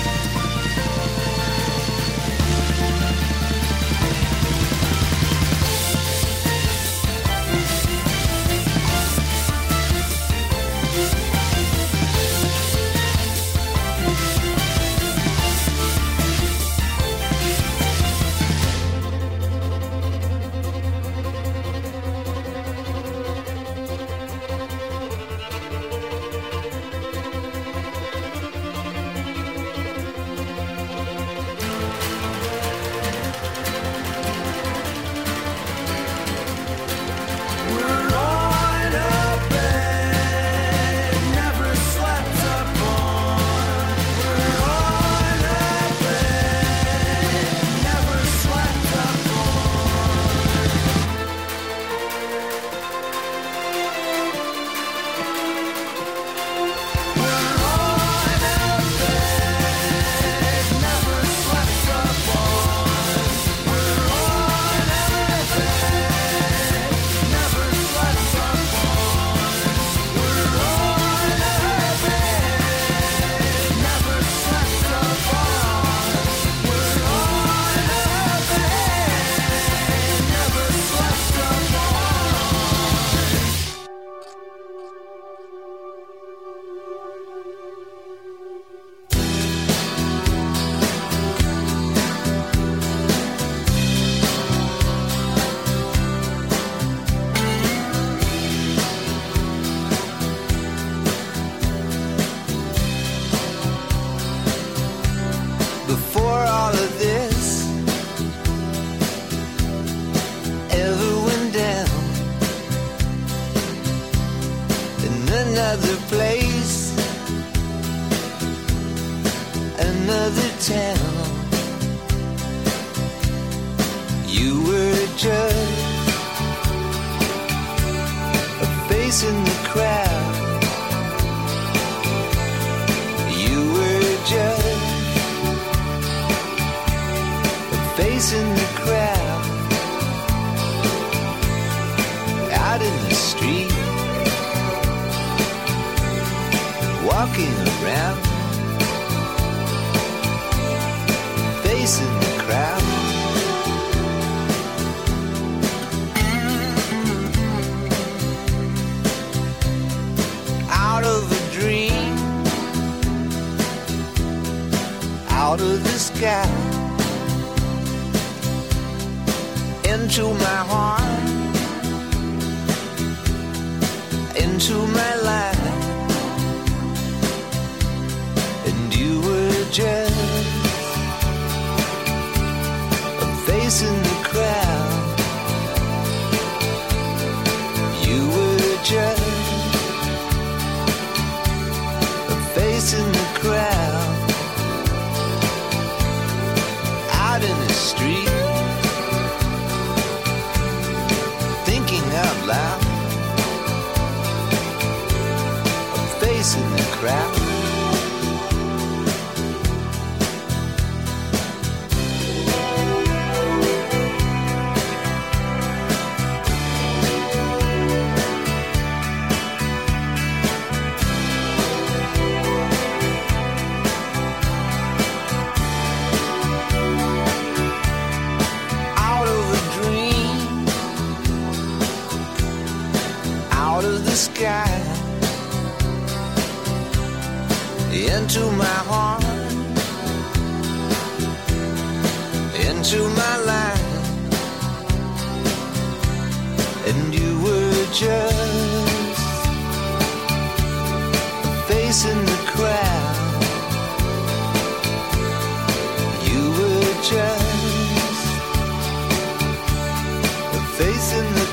facing the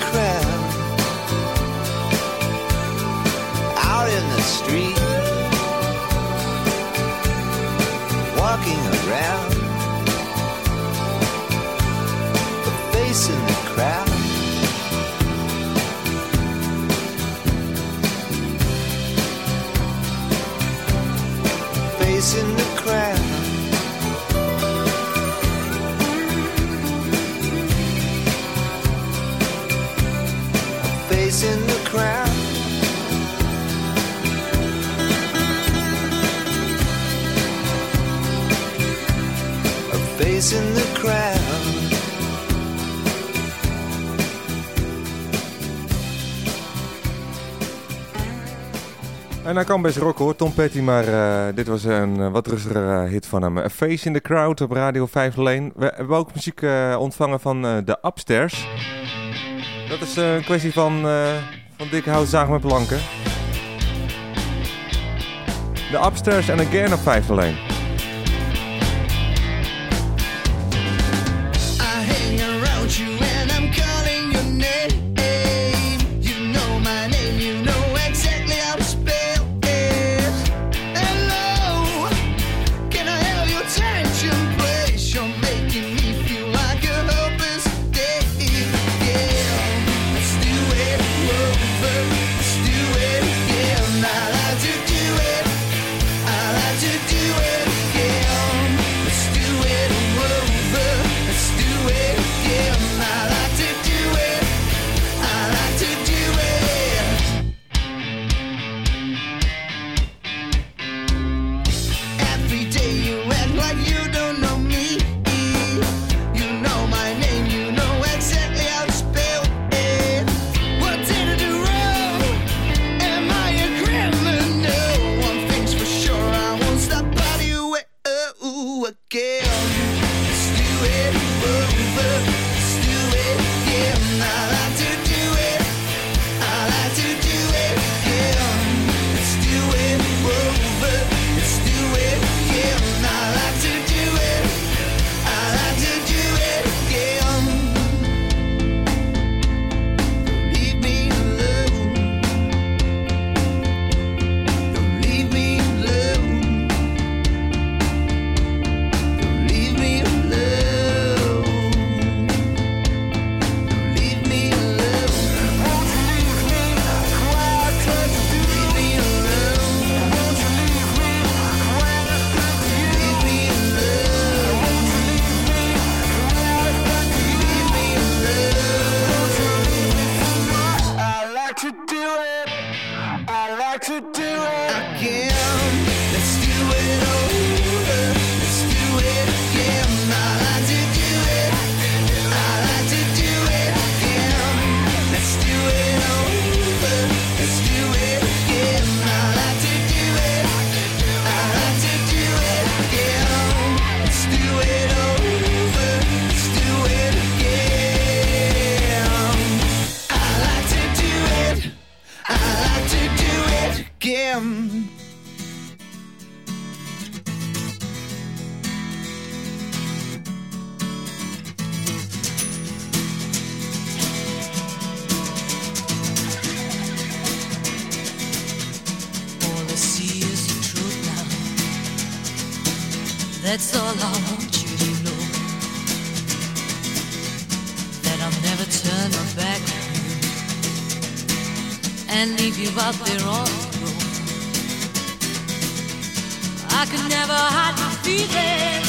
En hij kan best rocken hoor, Tom Petty. Maar eh, dit was een eh, wat rustiger eh, hit van hem. Face in the Crowd op Radio 5 alleen. We hebben ook muziek ontvangen van de Upstairs. Dat is een kwestie van, van dikke hout met planken. De Upstairs en Again op 5 alleen. That's all I want you to know. That I'll never turn my back on you and leave you out there the road. I could never hide my feelings.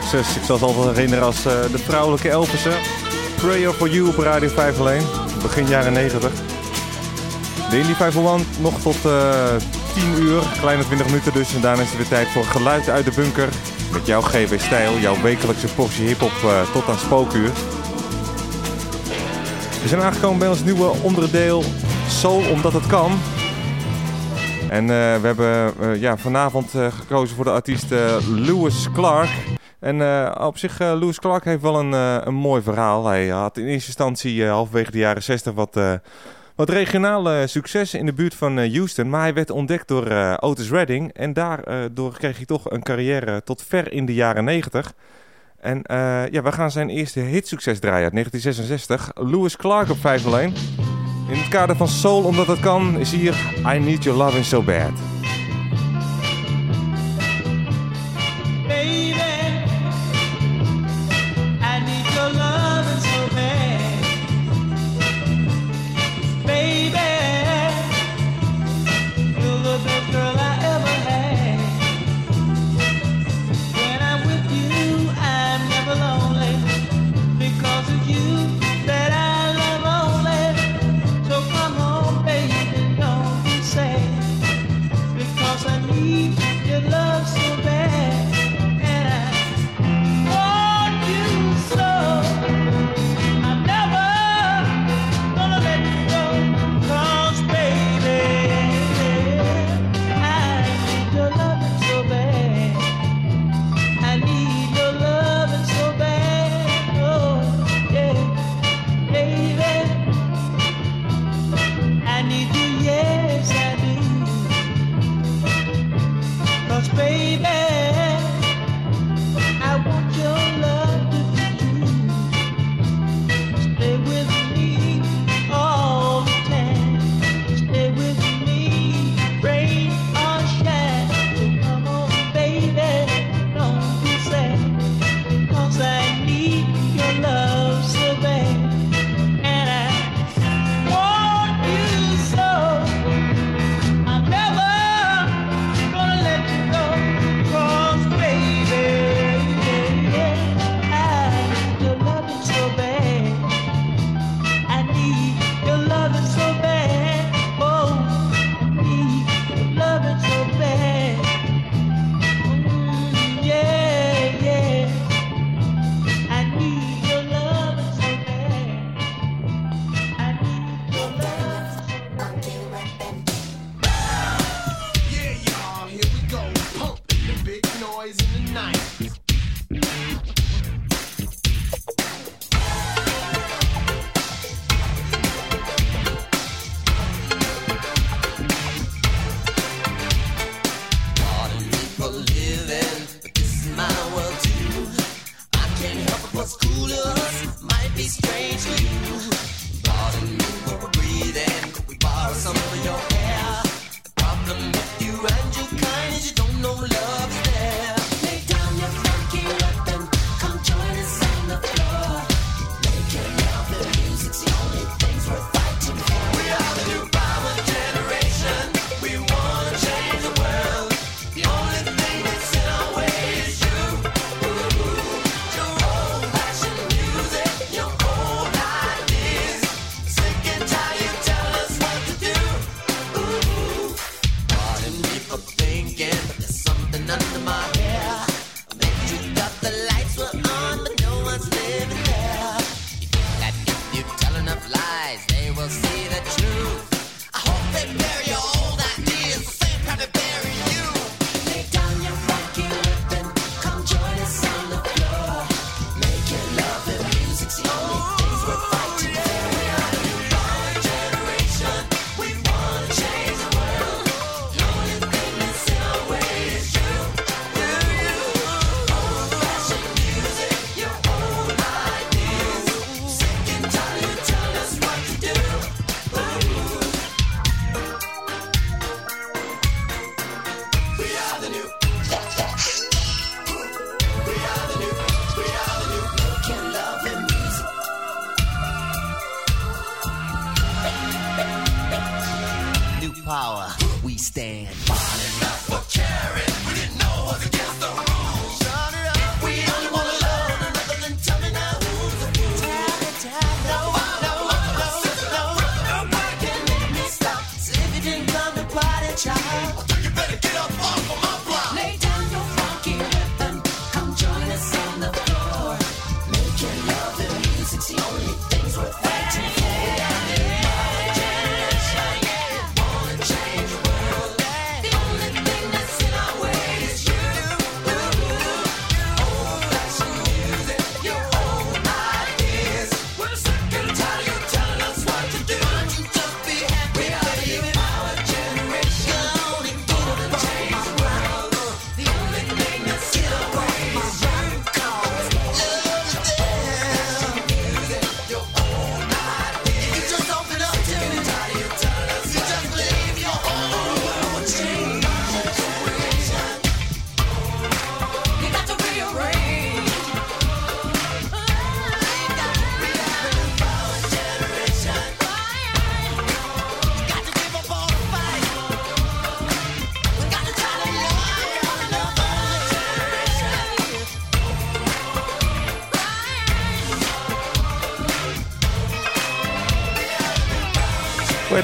Texas, ik zal het altijd herinneren als eh, de vrouwelijke Elvissen. Prayer for You op Radio 5 alleen, begin jaren 90. De Indie 501 nog tot eh 10 uur, kleine 20 minuten dus. En daarna is het weer tijd voor Geluid uit de Bunker. Met jouw GW Stijl, jouw wekelijkse portie hip-hop eh, tot aan spookuur. We zijn aangekomen bij ons nieuwe onderdeel Soul Omdat Het Kan. En eh, we hebben eh, ja, vanavond eh, gekozen voor de artiest eh, Lewis Clark. En eh, op zich, eh, Lewis Clark heeft wel een, eh, een mooi verhaal. Hij had in eerste instantie halverwege de jaren 60 wat, wat regionale succes in de buurt van Houston. Maar hij werd ontdekt door Otis Redding. En daardoor kreeg hij toch een carrière tot ver in de jaren 90. En ja, we gaan zijn eerste hitsucces draaien uit 1966. Lewis Clark op 501. In het kader van Soul, omdat het kan, is hier I Need Your Loving So Bad. Baby,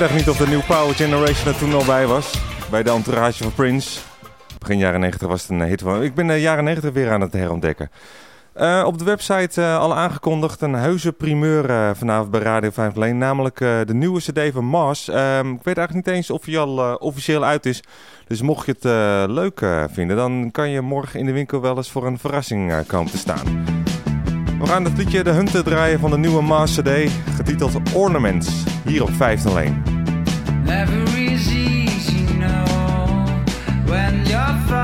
echt niet of de New Power Generation er toen al bij was. Bij de entourage van Prince. Begin jaren 90 was het een hit van... Ik ben de jaren 90 weer aan het herontdekken. Eh, op de website eh, al aangekondigd een heuse primeur vanavond bij Radio 5 Leen. Namelijk de nieuwe cd van Mars. Ehm, ik weet eigenlijk niet eens of hij al officieel uit is. Dus mocht je het leuk vinden, dan kan je morgen in de winkel wel eens voor een verrassing komen te staan. We gaan dat liedje De Hunter draaien van de nieuwe Mars cd. Getiteld Ornaments. Hier op 5 Leen. Never is easy, you know, when you're from.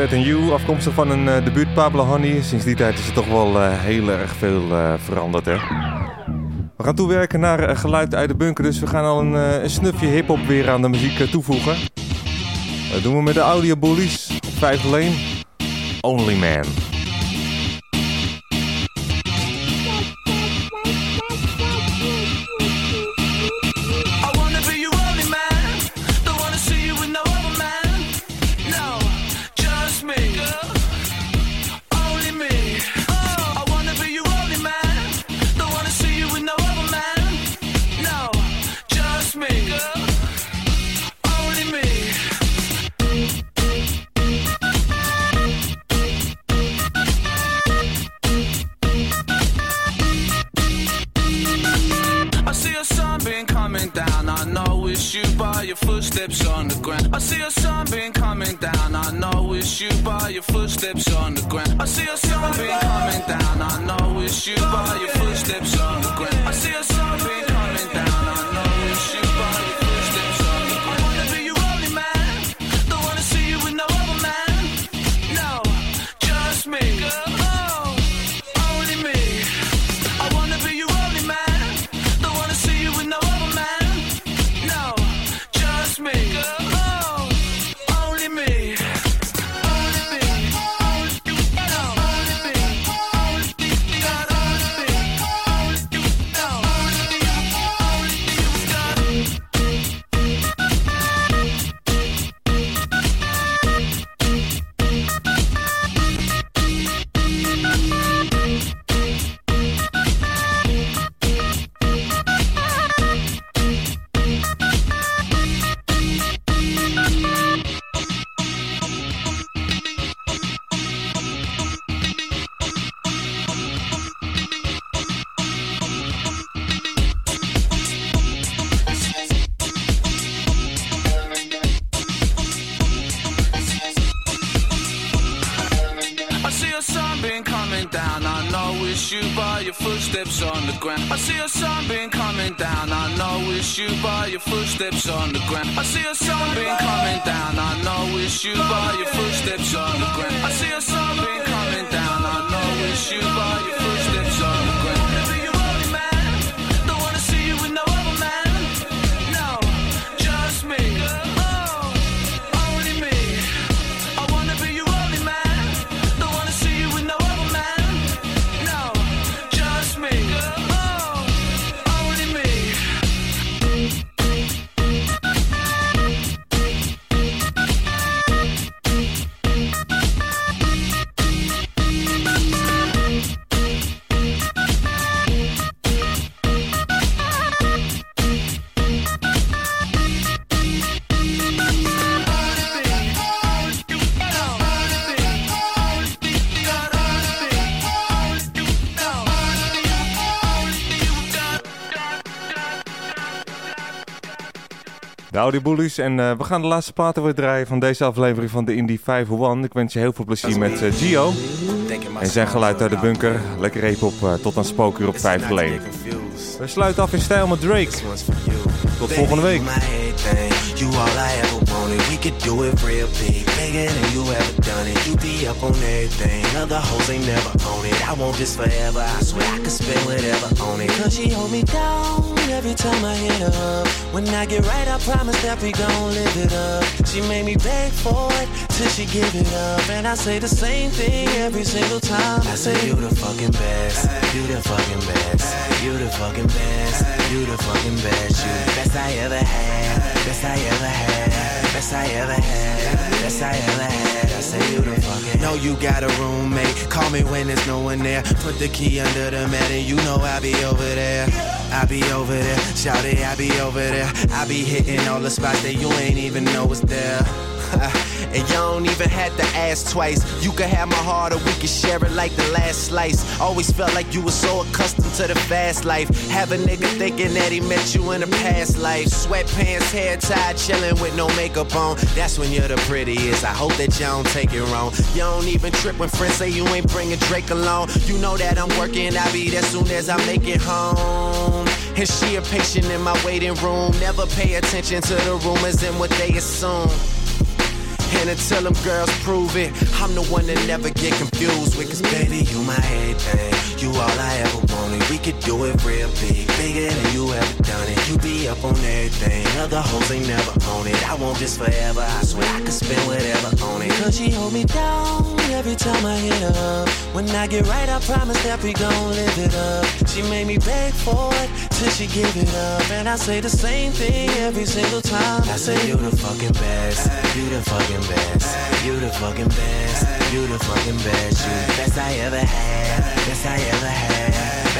Radiohead en You, afkomstig van een eh, debuut Pablo Honey. Sinds die tijd is er toch wel eh, heel erg veel eh, veranderd, hè? We gaan toewerken naar geluid uit de bunker, dus we gaan al een, een snufje hip-hop weer aan de muziek toevoegen. Dat doen we met de Audio Bullies op 5 alleen. Only Man. De Audi Bullies. En eh, we gaan de laatste platen weer draaien van deze aflevering van de Indie 501. Ik wens je heel veel plezier met eh, Gio. En zijn geluid uit de bunker. Lekker even op eh, tot aan spookuur op 5 geleden. We sluiten af in stijl met Drake. Tot volgende week. You all I ever wanted. We could do it real big, bigger than you ever done it. You be up on everything, other hoes ain't never on it. I want this forever, I swear I could spend whatever on it. Cause she hold me down every time I hit her up. When I get right, I promise that we gon' live it up. She made me beg for it till she give it up. And I say the same thing every single time. I say, You the fucking best, you the fucking best, you the fucking best, you the fucking best, you the best I ever had, best I ever had, best I ever had, best I ever had. I say, You the fucking. Know you got a roommate, call me when there's no one there. Put the key under the mat and you know I'll be over there. I be over there, shout it, I be over there. I be hitting all the spots that you ain't even know was there. and y'all don't even have to ask twice. You can have my heart or we can share it like the last slice. Always felt like you were so accustomed to the fast life. Have a nigga thinking that he met you in a past life. Sweatpants, hair tied, chilling with no makeup on. That's when you're the prettiest. I hope that y'all don't take it wrong. Y'all don't even trip when friends say you ain't bringing Drake along. You know that I'm working, I'll be there soon as I make it home. And she a patient in my waiting room. Never pay attention to the rumors and what they assume. And until them girls prove it, I'm the one that never get confused with. Cause baby, you my everything. You all I ever wanted. We could do it real big, bigger than you ever done it. You be up on everything. Other hoes ain't never on it. I want this forever. I swear I could spend whatever on it. Cause she hold me down every time I hit up. When I get right, I promise that we gon' live it up. She made me beg for it till she give it up. And I say the same thing every single time. I say, You the fucking best. You the fucking best. You the fucking best. You the fucking best. You the best I ever had. Best I ever had.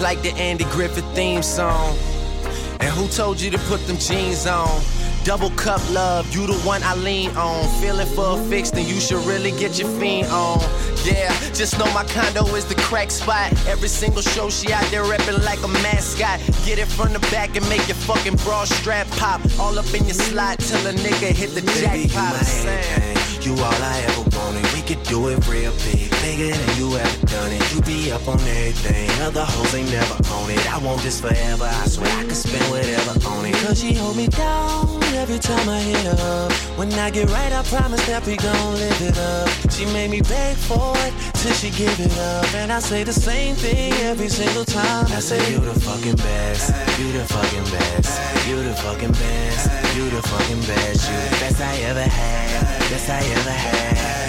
Like the Andy Griffith theme song. And who told you to put them jeans on? Double cup love, you the one I lean on. Feeling for a fix, then you should really get your fiend on. Yeah, just know my condo is the crack spot. Every single show she out there reppin' like a mascot. Get it from the back and make your fucking bra strap pop. All up in your slot till a nigga hit the Baby, you jackpot. my I'm. You all I ever wanted. We could do it real big, bigger than you ever done it. You be up on everything. Other hoes ain't never on it. I want this forever. I swear I could spend whatever on it. Cause she hold me down every time I hit up. When I get right, I promise that we gon' live it up. She made me beg for it till she give it up. And I say the same thing every single time. I say, You the fucking best. You the fucking best. You the fucking best. You the fucking best. You the best I ever had. Best I ever had.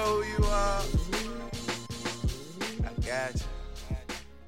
Know who you are. I got you.